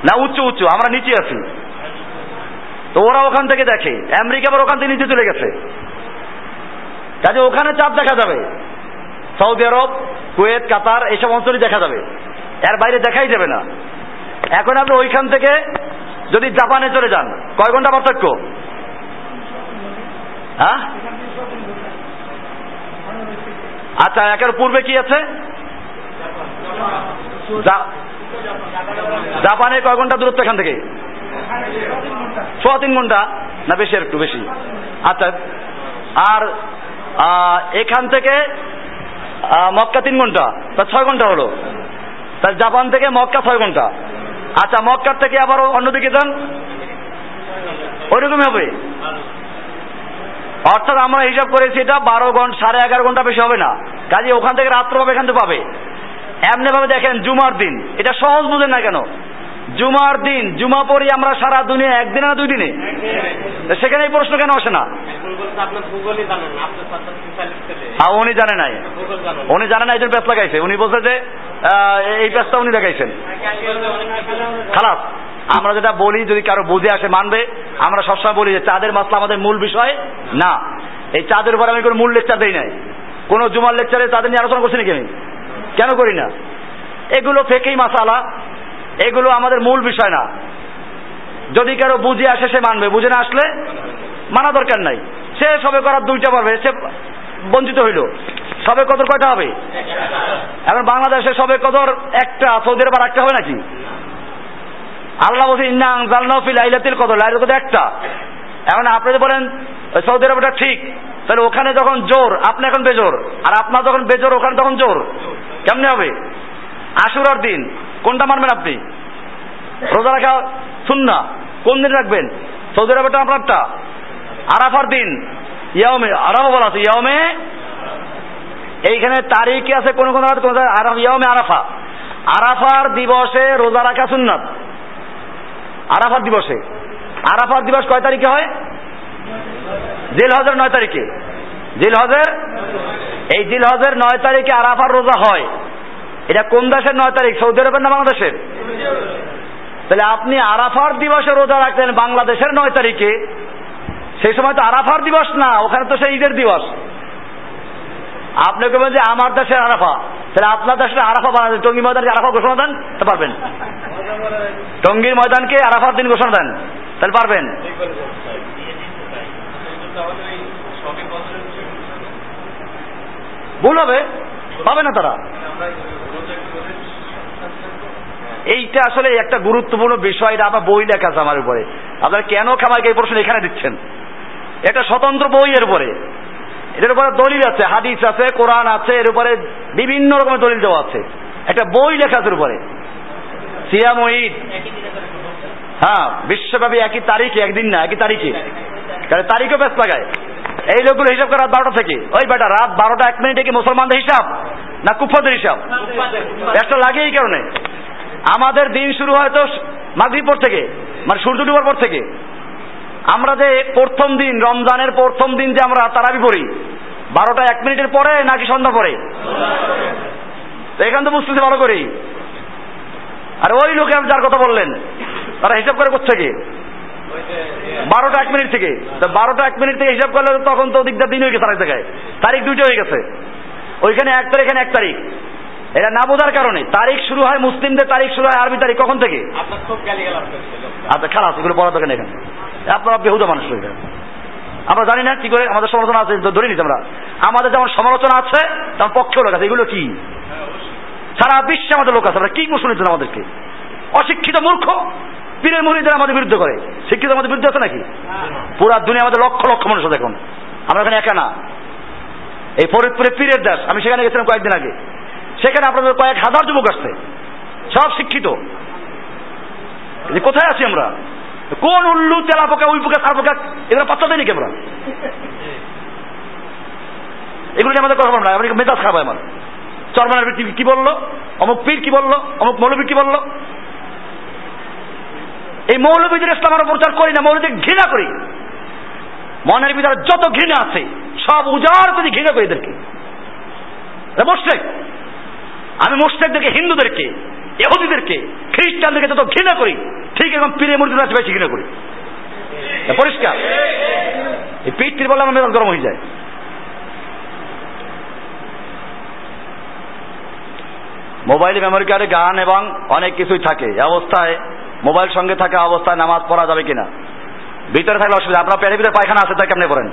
না উচ্চ উচ্চ আমরা নিচে আছি। তো ওরা ওখান থেকে দেখে। আমেরিকা আবার ওখান থেকে নিচে চলে গেছে। কাজে ওখানে চাপ দেখা যাবে। সৌদি আরব, কুয়েত, কাতার এইসব অঞ্চলে দেখা যাবে। এর বাইরে দেখাই যাবে না। এখন আপনি ওইখান থেকে যদি জাপানে চলে যান, কয় ঘণ্টা পার্থক্য? হ্যাঁ? আচ্ছা একের পূর্বে কি আছে? জাপানে কয় ঘণ্টা দূরত্ব এখান থেকে? সোয়া তিন ঘণ্টা? না, বেশি একটু বেশি। আচ্ছা আর এখান থেকে মক্কা তিন ঘণ্টা। তা ছয় ঘণ্টা হলো। তা জাপান থেকে মক্কা ছয় ঘণ্টা। আচ্ছা মক্কার থেকে আবার অন্যদিকে যান? ওইরকমই হবে। অর্থাৎ আমরা হিসাব করেছি এটা বারো ঘণ্টা সাড়ে এগারো ঘণ্টা বেশি হবে না। কাজে ওখান থেকে রাত্র পাবে এখান থেকে পাবে। এমনি ভাবে দেখেন জুমার দিন। এটা সহজ বুঝেন না কেন? জুমার দিন জুমা পড়ি আমরা সারা দুনিয়া একদিনে না দুই দিনে সেখানে এই প্রশ্ন কেন আসে না? হ্যাঁ উনি জানে নাই। উনি জানে না একজন পেস লাগাইছে। উনি বলছে যে এই পেসটা উনি লাগাইছেন। খালাস আমরা যেটা বলি যদি কারও বুঝে আসে মানবে। আমরা সবসময় বলি যে চাঁদের মাসলা আমাদের মূল বিষয়? না। এই চাঁদের উপর আমি কোনো মূল লেকচার দেই নাই। কোনো জুমার লেকচারে চাঁদের নিয়ে আলোচনা করছি নাকি আমি? কেন করি না? এগুলো ফেকেই মাসালা। এগুলো আমাদের মূল বিষয় না। যদি কারও বুঝে আসে, সে মানবে। বুঝে না আসলে মানা দরকার নাই। সে সবে করার দুইটা পারবে। সে বঞ্চিত হইল। সবে কদর কয়টা হবে? এখন বাংলাদেশে সবে কদর একটা সৌদি আরব একটা হবে নাকি? আল্লাহ বলছে, ইন্না লাইলাতুল কদর। লাইলাতুল কদর একটা। এখন আপনি যদি বলেন সৌদি আরবটা ঠিক, তাহলে ওখানে যখন জোর, আপনি এখন বেজোর। আর আপনার যখন বেজোর, ওখানে তখন জোর। কেমনে হবে? আশুরার দিন। কোনটা মানবেন আপনি? রোজা রাখা সুন্না কোন দিন রাখবেন? সৌদি আরবটা আপনারটা আরাফার দিন। ইয়ামে আরাফা বলা আছে ইয়ামে এইখানে তারিখে আছে কোন কোন কোন আরাফ ইয়ামে আরাফা। আরাফার দিবসে রোজা রাখা সুন্নাত আরাফার দিবসে। আরাফার দিবস কয় তারিখে হয়? জিল হজের নয় তারিখে। জিল হজের এই জিল হজের নয় তারিখে আরাফার রোজা হয়। এটা কোন দেশের নয় তারিখ? সৌদি আরবের না বাংলাদেশের? তাহলে আপনি আরাফার দিবসে রোজা রাখলেন বাংলাদেশের নয় তারিখে। সেই সময় তো আরাফার দিবস না, ওখানে তো সেই ঈদের দিবস। আপনি বলবেন যে আমার দেশের আরাফা। তাহলে আপনার দেশের আরাফা বানাবেন টঙ্গী ময়দানকে আরাফা ঘোষণা দেন, তো পারবেন। টঙ্গীর ময়দানকে আরাফার দিন ঘোষণা দেন, তাহলে পারবেন। ভুল হবে, পাবে না তারা। এইটা আসলে একটা গুরুত্বপূর্ণ বিষয়, এটা আমার বই লেখা আছে আমার উপরে। আপনারা কেন খামাকে এই প্রশ্ন এখানে দিচ্ছেন? এটা স্বতন্ত্র বই এর উপরে। এটার উপরে দলিল আছে, হাদিস আছে, কোরআন আছে, এর উপরে বিভিন্ন রকমের দলিল দেওয়া আছে। একটা বই লেখা আছে উপরে। সিয়াম ঈদ। হ্যাঁ বিশ্বব্যাপী একই তারিখে, একদিন না, একই তারিখে। তাহলে তারিখও ব্যস্ত লাগায়। এই লোকগুলো হিসাব করে রাত বারোটা থেকে। ওই বেটা, রাত বারোটা এক মিনিটে কি মুসলমানদের হিসাব? না কুফাদের হিসাব? একটা লাগে এই কারণে। আমাদের দিন শুরু হয় তো মাগরিব পর থেকে মানে সূর্য ডুবার পর থেকে। আমরা যে প্রথম দিন, রমজানের প্রথম দিন যে আমরা তারাবি পড়ি, বারোটা এক মিনিটের পরে নাকি সন্ধ্যা পরে এখান তো বুঝতেছি ভালো করেই। আর ওই লোকে যার কথা বললেন, তারা হিসাব করে কোথেকে বারোটা এক মিনিট থেকে। বারোটা এক মিনিট থেকে হিসাব করলে তখন তো দিকদার দিন হয়ে গেছে তারিখ দুইটা হয়ে গেছে। ওইখানে এক তারিখ, এখানে এক তারিখ। এটা না বোঝার কারণে। তারিখ শুরু হয় মুসলিমদের তারিখ শুরু হয় আরবি তারিখ। কখন থেকে। আচ্ছা খারাপ এগুলো পড়া দরকার নেই এখানে। আপনারা বেহুদা মানুষ হয়ে যাবে আমরা জানি না কি করে আমাদের সমালোচনা আছে ধরে নিচ্ছি আমরা। আমাদের যেমন সমালোচনা আছে তেমন পক্ষেও লোক আছে। এগুলো কি? সারা বিশ্বে আমাদের লোক আছে। আমরা কি শুনেছেন আমাদেরকে? অশিক্ষিত মূর্খ পীরের মুড়িদের আমাদের বিরুদ্ধে করে। শিক্ষিত আমাদের বিরুদ্ধে আছে নাকি? পুরা দুনিয়া আমাদের লক্ষ লক্ষ মানুষ আছে এখন। আমরা এখানে একা না। এই ফরিদপুরে পীরের দেশ। আমি সেখানে গেছিলাম কয়েকদিন আগে। সেখানে আপনাদের কয়েক হাজার যুবক আসছে। সব শিক্ষিত। কোথায় আছি আমরা? কোন উল্লু, তেলা পোকা, উই পোকা, সার পোকা, এগুলো পাত্তা দেয়নি আমরা? এগুলো নিয়ে আমাদের কথা বলব না মেজাজ খারাপ হয় আমার। চরমানের কি বলল? অমুক পীর কি বলল? অমুক মৌলবী কি বলল? এই মৌলবীদের ইসলাম আমরা প্রচার করি না, মৌলবীদের ঘৃণা করি। মনের ভিতরে যত ঘৃণা আছে, সব উজাড় করে ঘৃণা করি এদেরকে। মোশেক আমি মোশেকদেরকে হিন্দুদেরকে এহুদিদেরকে খ্রিস্টানদেরকে যত ঘৃণা করি, ঠিক এরকম পীরে মুরগির কাছে বেশি ঘৃণা করি। পরিষ্কার? এই পিঠ তীর আমার মেজাজ গরম হয়ে যায়। মোবাইলে মেমোরি কার্ডে গান এবং অনেক কিছুই থাকে। অবস্থায়, মোবাইল সঙ্গে থাকা অবস্থায় নামাজ পড়া যাবে কিনা? ভিতরে থাকলে অসুবিধা, আপনার পেটের ভিতরে পায়খানা আছে তাই কেমনে পড়েন?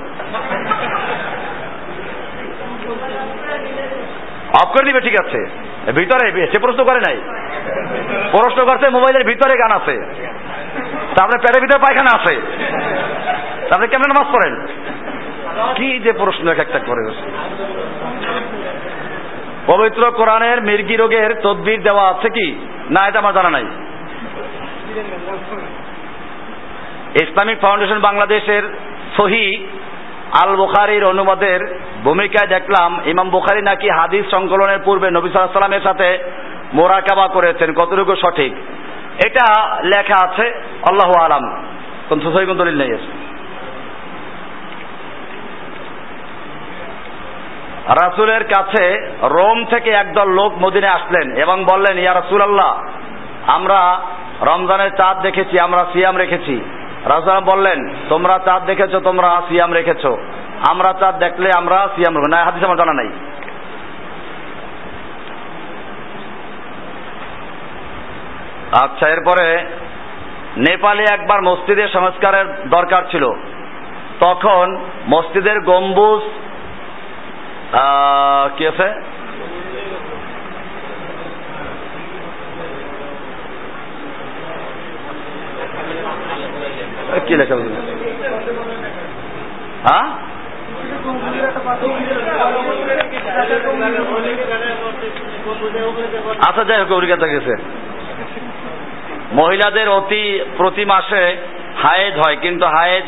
অফ করে দিবে, ঠিক আছে। ভিতরে সে প্রশ্ন করে নাই। প্রশ্ন করছে, মোবাইলের ভিতরে গান আছে। তারপরে পেটের ভিতরে পায়খানা আছে। তারপরে কেমন নামাজ পড়েন? কি যে প্রশ্ন এক একটা করে। পবিত্র কোরআনের মির্গি রোগের তদবির দেওয়া আছে কি? না, এটা আমার জানা নাই। ইসলামিক ফাউন্ডেশন বাংলাদেশের সহি আল বুখারির অনুবাদের ভূমিকায় দেখলাম, ইমাম বুখারি নাকি হাদিস সংকলনের পূর্বে নবী সাল্লামের সাথে মোরাকাবা করেছেন। কতটুকু সঠিক? এটা লেখা আছে, আল্লাহ আলাম। কোন সহি দলিল নেই রাসুলের কাছে রোম থেকে একদল লোক মদিনে আসলেন এবং বললেন, ইয়া রাসুল আল্লাহ আমরা রমজানের চাঁদ দেখেছি, আমরা সিয়াম রেখেছি। রাসুল বললেন, তোমরা চাঁদ দেখেছ, তোমরা সিয়াম রেখেছো। আমরা চাঁদ দেখলে আমরা সিয়াম রেখে না হাদিস আমার জানা নাই। আচ্ছা এরপরে নেপালে একবার মসজিদের সংস্কারের দরকার ছিল। তখন মসজিদের গম্বুজ কি আছে? কি লেখা হ্যাঁ? আচ্ছা যাই হোক অভিজ্ঞতা গেছে। মহিলাদের অতি প্রতি মাসে হায়েজ হয়, কিন্তু হায়েজ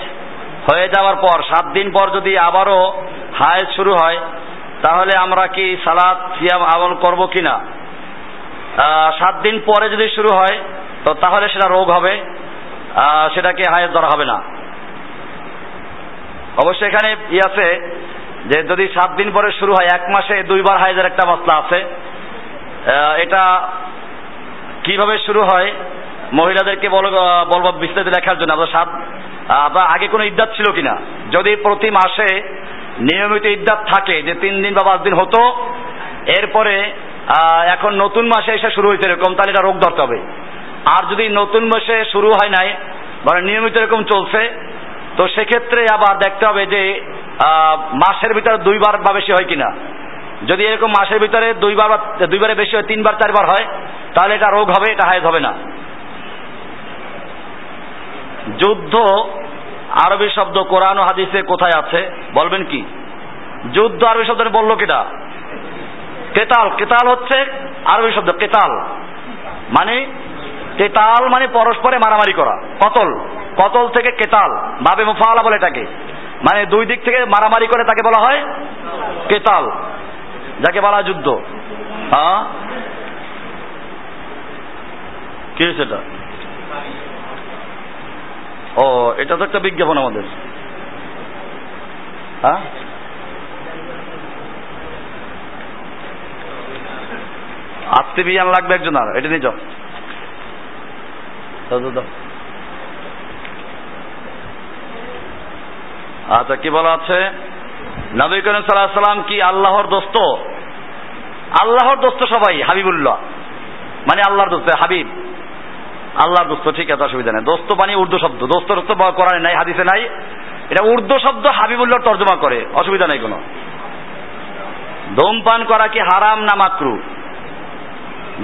হয়ে যাওয়ার পর, সাত দিন পর যদি আবারও হায়েজ শুরু হয়, তাহলে আমরা কি সালাদ সিয়াম আমল করব কিনা? সাত দিন পরে যদি শুরু হয়, তো তাহলে সেটা রোগ হবে। সেটাকে হায়েজ ধরা হবে না। অবশ্যই এখানে ই আছে যে যদি সাত দিন পরে শুরু হয়, এক মাসে দুইবার হায়েজের একটা মশলা আছে। এটা কীভাবে শুরু হয়, মহিলাদেরকে বল, বলব বিস্তারিত লেখার জন্য। আপনার সাত আপনার আগে কোনো ইদ্যাত ছিল কিনা? যদি প্রতি মাসে নিয়মিত ইদ্যাত থাকে, যে তিন দিন বা পাঁচ দিন হতো, এরপরে এখন নতুন মাসে এসে শুরু হয়েছে এরকম, তাহলে এটা রোগ ধরতে হবে। আর যদি নতুন মাসে শুরু হয় নাই মানে নিয়মিত এরকম চলছে, তো সেক্ষেত্রে আবার দেখতে হবে যে মাসের ভিতরে দুইবার বা বেশি হয় কিনা। যদি এরকম মাসের ভিতরে দুইবার বা, দুইবারে বেশি হয়, তিনবার, চারবার হয়, তাহলে এটা রোগ হবে, এটা হায়েজ হবে না। যুদ্ধ, আরবি শব্দ কোরআন হাদিসে কোথায় আছে, বলবেন কি? যুদ্ধ আরবি শব্দ বলল কিটা কেতাল কেতাল হচ্ছে আরবি শব্দ, কেতাল। মানে কেতাল মানে পরস্পরে মারামারি করা। কতল। কতল থেকে কেতাল। বাবে মুফালা বলে তাকে মানে দুই দিক থেকে মারামারি করে তাকে বলা হয় কেতাল। যাকে বলা যুদ্ধ। হ্যাঁ? কি সেটা ও, এটা তো একটা বিজ্ঞাপন আমাদের। হ্যাঁ? আজকে বিয়ান লাগবে একজন আর। এটা নিয়ে যাও। আচ্ছা কি বলা আছে? নবী করিম সাল্লাহ সাল্লাম কি আল্লাহর দোস্ত? আল্লাহর দোস্ত সবাই, হাবিবুল্লাহ। মানে আল্লাহর দোস্ত, হাবিব। আল্লাহর দোস্ত, ঠিক আছে, অসুবিধা নেই। দোস্ত মানে উর্দু শব্দ। দোস্ত দোস্ত করার নাই, হাদিসে নাই। এটা উর্দু শব্দ হাবিবুল্লাহর তর্জমা করে। অসুবিধা নেই কোনো। ধূমপান করা কি হারাম না মাকরু?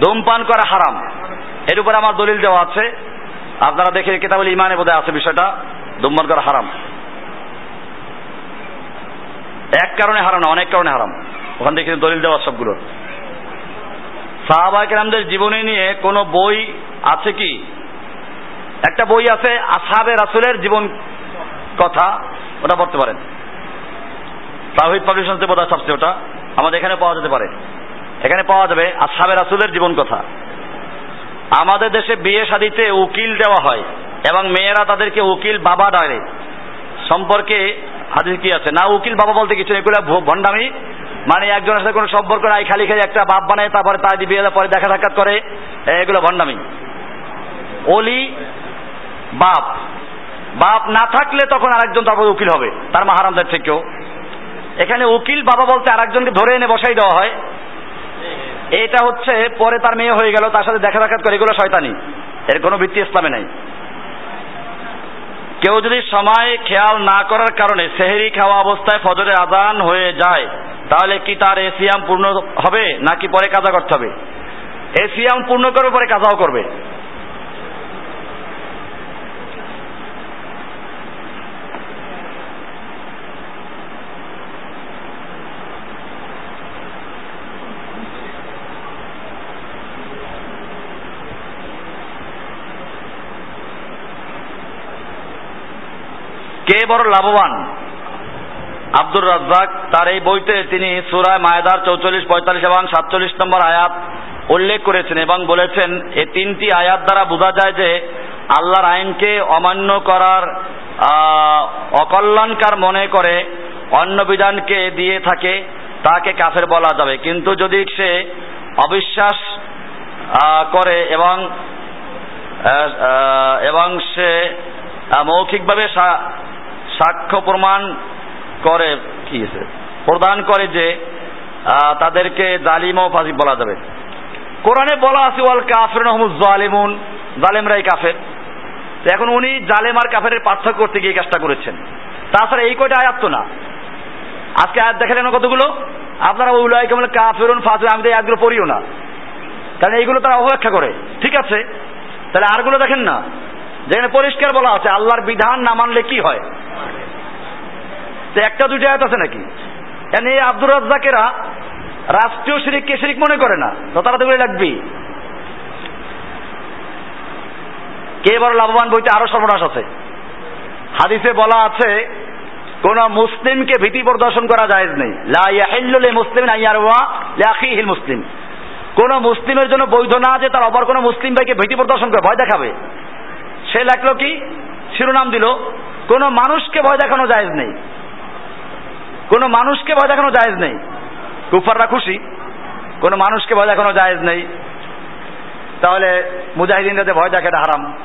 ধূমপান করা হারাম। এর উপরে আমার দলিল দেওয়া আছে। আপনারা দেখে কেতাবুল ইমানে বোধহয় আছে বিষয়টা। ধূমপান করা হারাম। এক কারণে হারাম না, অনেক কারণে হারাম। ওখান থেকে দলিল দেওয়া সবগুলোর। সাহাবা কেরামদের জীবনী নিয়ে কোনো বই আছে কি? একটা বই আছে আসাবে রাসুলের জীবন কথা, ওটা পড়তে পারেন। তাহিদ পাবলিশন বোধ হয় সবচেয়ে ওটা। আমাদের এখানে পাওয়া যেতে পারে। এখানে পাওয়া যাবে আসাবে রাসুলের জীবন কথা। আমাদের দেশে বিয়ে শাদিতে উকিল দেওয়া হয় এবং মেয়েরা তাদেরকে উকিল বাবা ডাকে। সম্পর্কে হাদিস কি আছে? না, উকিল বাবা বলতে কিছু এগুলো ভণ্ডামি। মানে একজনের সাথে কোনো সম্পর্ক নাই, খালি খালি একটা বাপ বানায়, তারপরে তার বিয়ে পরে দেখা সাক্ষাৎ করে। এগুলো ভণ্ডামি। অলি বাপ। বাপ না থাকলে তখন আরেকজন তারপর উকিল হবে। তার মাহারামদের থেকেও। এখানে উকিল বাবা বলতে আরেকজনকে ধরে এনে বসাই দেওয়া হয়। এটা হচ্ছে পরে তার মেয়ে হয়ে গেল, তার সাথে দেখা সাক্ষাৎ করে, এগুলো শয়তানি। এর কোনো ভিত্তি ইসলামে নাই। কেউ যদি সময় খেয়াল না করার কারণে সেহেরি খাওয়া অবস্থায় ফজরে আদান হয়ে যায়, তাহলে কি তার এসিয়াম পূর্ণ হবে, নাকি পরে কাজা করতে হবে? এসিয়াম পূর্ণ করবে পরে কাজাও করবে। বড় লাভবান। আব্দুর রাজ্জাক, তার এই বইতে তিনি সুরায় মায়দার চৌচল্লিশ, পঁয়তাল্লিশ এবং সাতচল্লিশ নম্বর আয়াত উল্লেখ করেছেন এবং বলেছেন এই তিনটি আয়াত দ্বারা বোঝা যায় যে আল্লাহর আইনকে অমান্য করার অকল্যাণকার মনে করে অন্য বিধানকে দিয়ে থাকে, তাকে কাফের বলা যাবে। কিন্তু যদি সে অবিশ্বাস করে এবং এবং সে মৌখিকভাবে সাক্ষ্য প্রমাণ করে কি প্রদান করে যে তাদেরকে জালিম ও ফাসিক বলা যাবে। কোরআনে বলা আছে, ওয়াল কাফির জালিমুন। জালেমরাই কাফের। এখন উনি জালেম আর কাফের পার্থক্য করতে গিয়ে কাজটা করেছেন। তাছাড়া এই কয়টা আয়াত তো না। আজকে আয়াত দেখালেন কতগুলো? আপনারা উলাই কেমন কাফেরুন ফাসিক আমি তো পড়িও না। কারণ এইগুলো তারা অপেক্ষা করে। ঠিক আছে? তাহলে আরগুলো দেখেন না। যেখানে পরিষ্কার বলা আছে, আল্লাহর বিধান না মানলে কি হয়? একটা দুইটা আয়াত আছে নাকি? এই আব্দুর রাজ্জাকেরা রাষ্ট্রীয় শিরিককে শিরিক মনে করে না? তো তারা তো এগুলো লাগবেই। কে বড় লাভবান বইতে আরও সর্বনাশ আছে। হাদিসে বলা আছে, কোন মুসলিমকে ভীতি প্রদর্শন করা জায়েজ নেই। লা লিল মুসলিমিন আন মুসলিম। কোন মুসলিমের জন্য বৈধ না যে তার অপর কোন মুসলিম ভাইকে ভীতি প্রদর্শন করে, ভয় দেখাবে। সে লেখলো কি? শিরোনাম দিল কোন মানুষকে ভয় দেখানো জায়েজ নেই। কোন মানুষকে ভয় দেখানো জায়েজ নেই। কুফাররা খুশি। কোন মানুষকে ভয় দেখানো জায়েজ নেই। তাহলে মুজাহিদিনরা যে ভয় দেখে হারাম।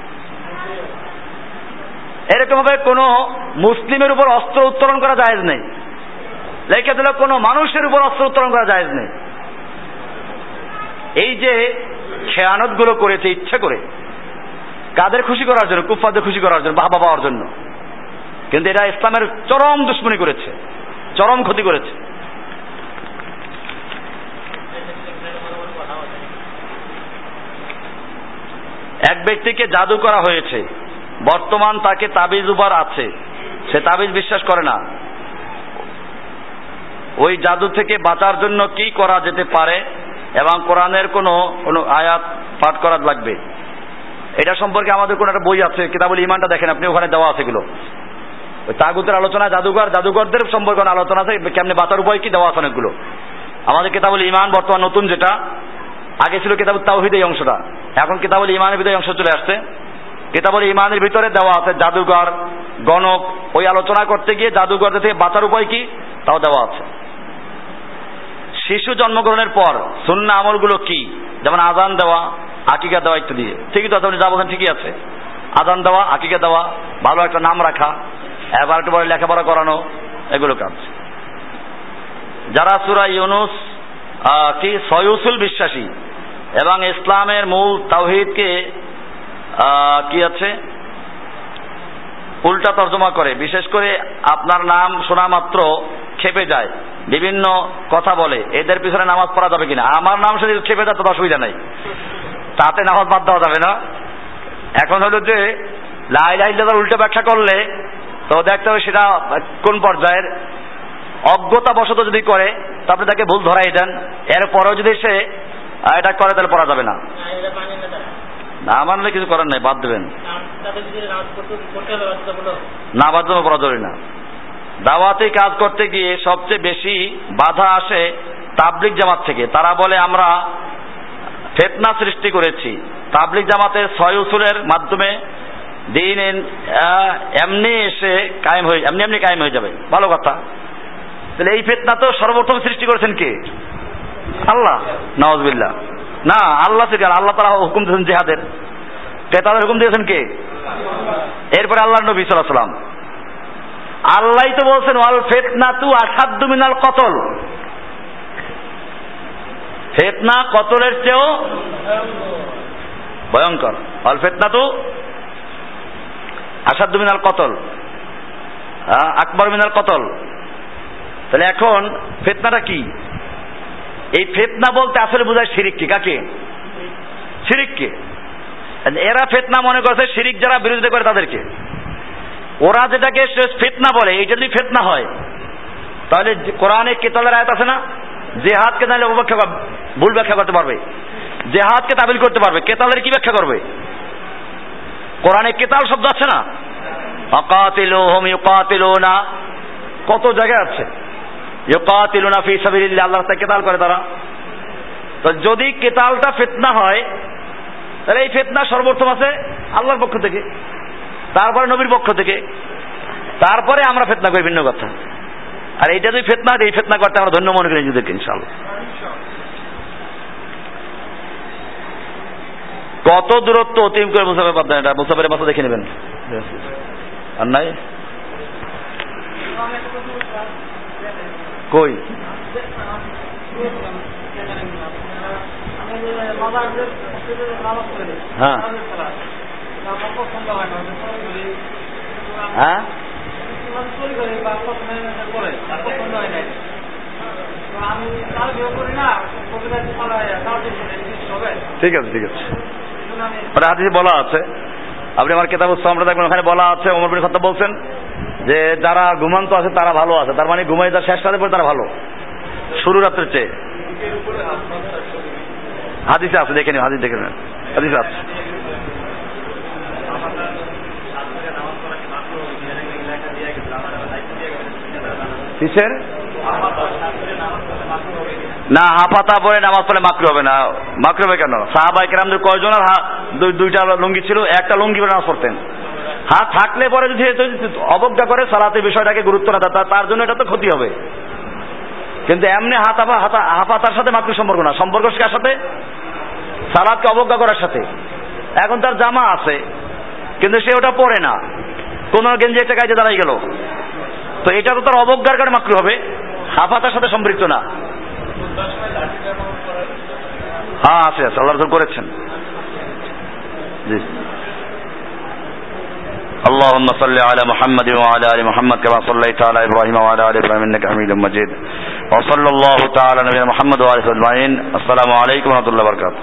এরকম ভাবে কোন মুসলিমের উপর অস্ত্র উত্তোলন করা জায়েজ নেই। লেখে দিল, কোন মানুষের উপর অস্ত্র উত্তোলন করা জায়েজ নেই। এই যে খেয়ানতগুলো করেছে ইচ্ছে করে, কাদের খুশি করার জন্য কুফাদের খুশি করার জন্য বাবা পাওয়ার জন্য? কিন্তু এটা ইসলামের চরম দুশ্মনী করেছে, চরম ক্ষতি করেছে। এক ব্যক্তিকে জাদু করা হয়েছে, বর্তমান তাকে তাবিজ উবার আছে, সে তাবিজ বিশ্বাস করে না। ওই জাদু থেকে বাঁচার জন্য কি করা যেতে পারে এবং কোরআনের কোনো আয়াত পাঠ করা লাগবে? এটা সম্পর্কে আমাদের কোনো একটা বই আছে, কিতাবুল ইমানটা দেখেন, আপনি ওখানে দেওয়া আছে ওই তাগুতের আলোচনা, জাদুঘর, জাদুঘরদের সম্পর্কে আলোচনা আছে? কেমনি বাঁচার উপায় কি? দেওয়া আছে অনেকগুলো। আমাদের কিতাবুল ইমান বর্তমান নতুন যেটা, আগে ছিল কিতাবুল তাওহিদ এই অংশটা। এখন কিতাবুল ইমানের ভিতরে অংশ চলে আসছে। কিতাবুল ইমানের ভিতরে দেওয়া আছে জাদুঘর, গণক। ওই আলোচনা করতে গিয়ে জাদুঘর থেকে বাঁচার উপায় কি? তাও দেওয়া আছে। শিশু জন্মগ্রহণের পর সুন্না আমলগুলো কি? যেমন আজান দেওয়া, আকিকা দেওয়া ইত্যাদি। ঠিকই তো আছে আপনি যা ঠিকই আছে। আজান দেওয়া, আকিকা দেওয়া, ভালো একটা নাম রাখা। এবার একটু বড় লেখাপড়া করানো, এগুলো কাজ। যারা সুরা ইউনুস কি, সয়ুসুল বিশ্বাসী এবং ইসলামের মূল তাওহিদকে কি আছে? উল্টা তর্জমা করে, বিশেষ করে আপনার নাম শোনা মাত্র খেপে যায়, বিভিন্ন কথা বলে, এদের পিছনে নামাজ পড়া যাবে কিনা? আমার নাম শুনে খেপে যায় তো অসুবিধা নাই। তাতে নামাজ বাদ দেওয়া যাবে না। এখন হলো যে লাই লাই উল্টো ব্যাখ্যা করলে তো দেখতে হবে সেটা কোন পর্যায়ের। অজ্ঞতা বশত যদি করে তারপরে তাকে ভুল ধরাই দেন। এরপরেও যদি সে এটা করে তাহলে পড়া যাবে না।
মানে না।
মানলে কিছু করার নাই বাদ দেবেন। না বাধ্যমে পড়া জরুরি না। দাওয়াতে কাজ করতে গিয়ে সবচেয়ে বেশি বাধা আসে তাবলিক জামাত থেকে। তারা বলে আমরা ফেতনা সৃষ্টি করেছি। তাবলিক জামাতের ছয় উসুলের মাধ্যমে দিন এমনি এসে কায়েম হয়ে, এমনি এমনি কায়েম হয়ে যাবে। ভালো কথা। তাহলে এই ফেতনা তো সর্বপ্রথম সৃষ্টি করেছেন কে? আল্লাহ। নওয়াজবিল্লাহ না, আল্লাহ থেকে, আল্লাহ তারা হুকুম দিয়েছেন জেহাদের। ক্রেতাদের হুকুম দিয়েছেন কে? এরপরে আল্লাহ নবী সাল্লাহ সাল্লাম আল্লাহ তো বলছেন, ওয়াল ফেতনা তু আসাদ্দু মিনাল কতল। ফেতনা কতলের চেয়েও ভয়ঙ্কর। ওয়াল ফেতনা তু আসাদ্দু মিনাল কতল? আকবর মিনাল কতল? তাহলে এখন ফেতনাটা কি? এই ফেতনা বলতে আসলে বোঝায় শিরিককে কাকে? শিরিককে এরা ফেতনা মনে করছে, শিরিক যারা বিরোধিতা করে তাদেরকে। ওরা যেটাকে ফেতনা বলে, এইটা যদি ফেতনা হয়, তাহলে কোরআনে কেতালের আয়াত আছে না? জেহাদকে তাহলে অপব্যাখ্যা ভুল ব্যাখ্যা করতে পারবে। জেহাদকে তাবিল করতে পারবে। কেতালের কি ব্যাখ্যা করবে? কোরআনে কেতাল শব্দ আছে না? অকাতিলুহুম ইউকাতিলুনা। কত জায়গায় আছে? ইউকাতিলুনা ফি সাবিলিল্লাহ আল্লাহ রাস্তায় কেতাল করে তারা। তো যদি কেতালটা ফেতনা হয়, তাহলে এই ফেতনা সর্বপ্রথম আছে আল্লাহর পক্ষ থেকে। তারপরে নবীর পক্ষ থেকে। তারপরে আমরা ফেতনা করি, ভিন্ন কথা। আর এইটা যদি ফেতনা এই ফেতনা করতে আমরা ধন্য মনে করি নিজেদেরকে ইনশাল্লাহ কত দূরত্ব অতিম করে মুসাফের পাবেন এটা মুসাফের মাথা দেখে নেবেন। আর নাই? কই? হ্যাঁ। হ্যাঁ? ঠিক আছে ঠিক আছে। ওটা হাদিসে বলা আছে। আপনি আমার কেতাব আমরা দেখবেন, ওখানে বলা আছে, ওমর বিন খত্তাব বলছেন যে যারা ঘুমান্ত আছে তারা ভালো আছে, তার মানে ঘুমাই যার শেষ রাতের পরে তারা ভালো। শুরু রাত্রের চেয়ে। হাদিসে আছে, দেখে নিন হাদিস দেখে নেন। হাদিসে আছে। কিসের? না হাফাতা পরে নামাজ পড়লে মাকরু হবে না। মাকরু হবে কেন? সাহাবাই কেরামদের কয়জন আর হা- দুই- দুইটা লুঙ্গি ছিল, একটা লুঙ্গি পরে নামাজ পড়তেন। হাত থাকলে পরে যদি অবজ্ঞা করে সালাতে বিষয়টাকে গুরুত্ব না দেয় তার জন্য এটা তো ক্ষতি হবে। কিন্তু এমনি হাত হাফা হাতা- হাফাতার সাথে মাকরু সম্পর্ক না। সম্পর্ক কার সাথে? সালাদকে অবজ্ঞা করার সাথে। এখন তার জামা আছে, কিন্তু সে ওটা পরে না। কোন গেঞ্জি একটা গাইতে দাঁড়াই গেল। তো এটা তো তার অবজ্ঞার কারণে মাকরু হবে। হাফাতার সাথে সম্পৃক্ত না। হ্যাঁ আছে আছে আল্লাহ রসুল করেছেন জি اللهم صل على محمد وعلى ال محمد كما صليت على ابراهيم وعلى ال ابراهيم انك حميد مجيد وصلى الله تعالى على نبينا محمد وعلى اله وصحبه اجمعين السلام عليكم ورحمه الله وبركاته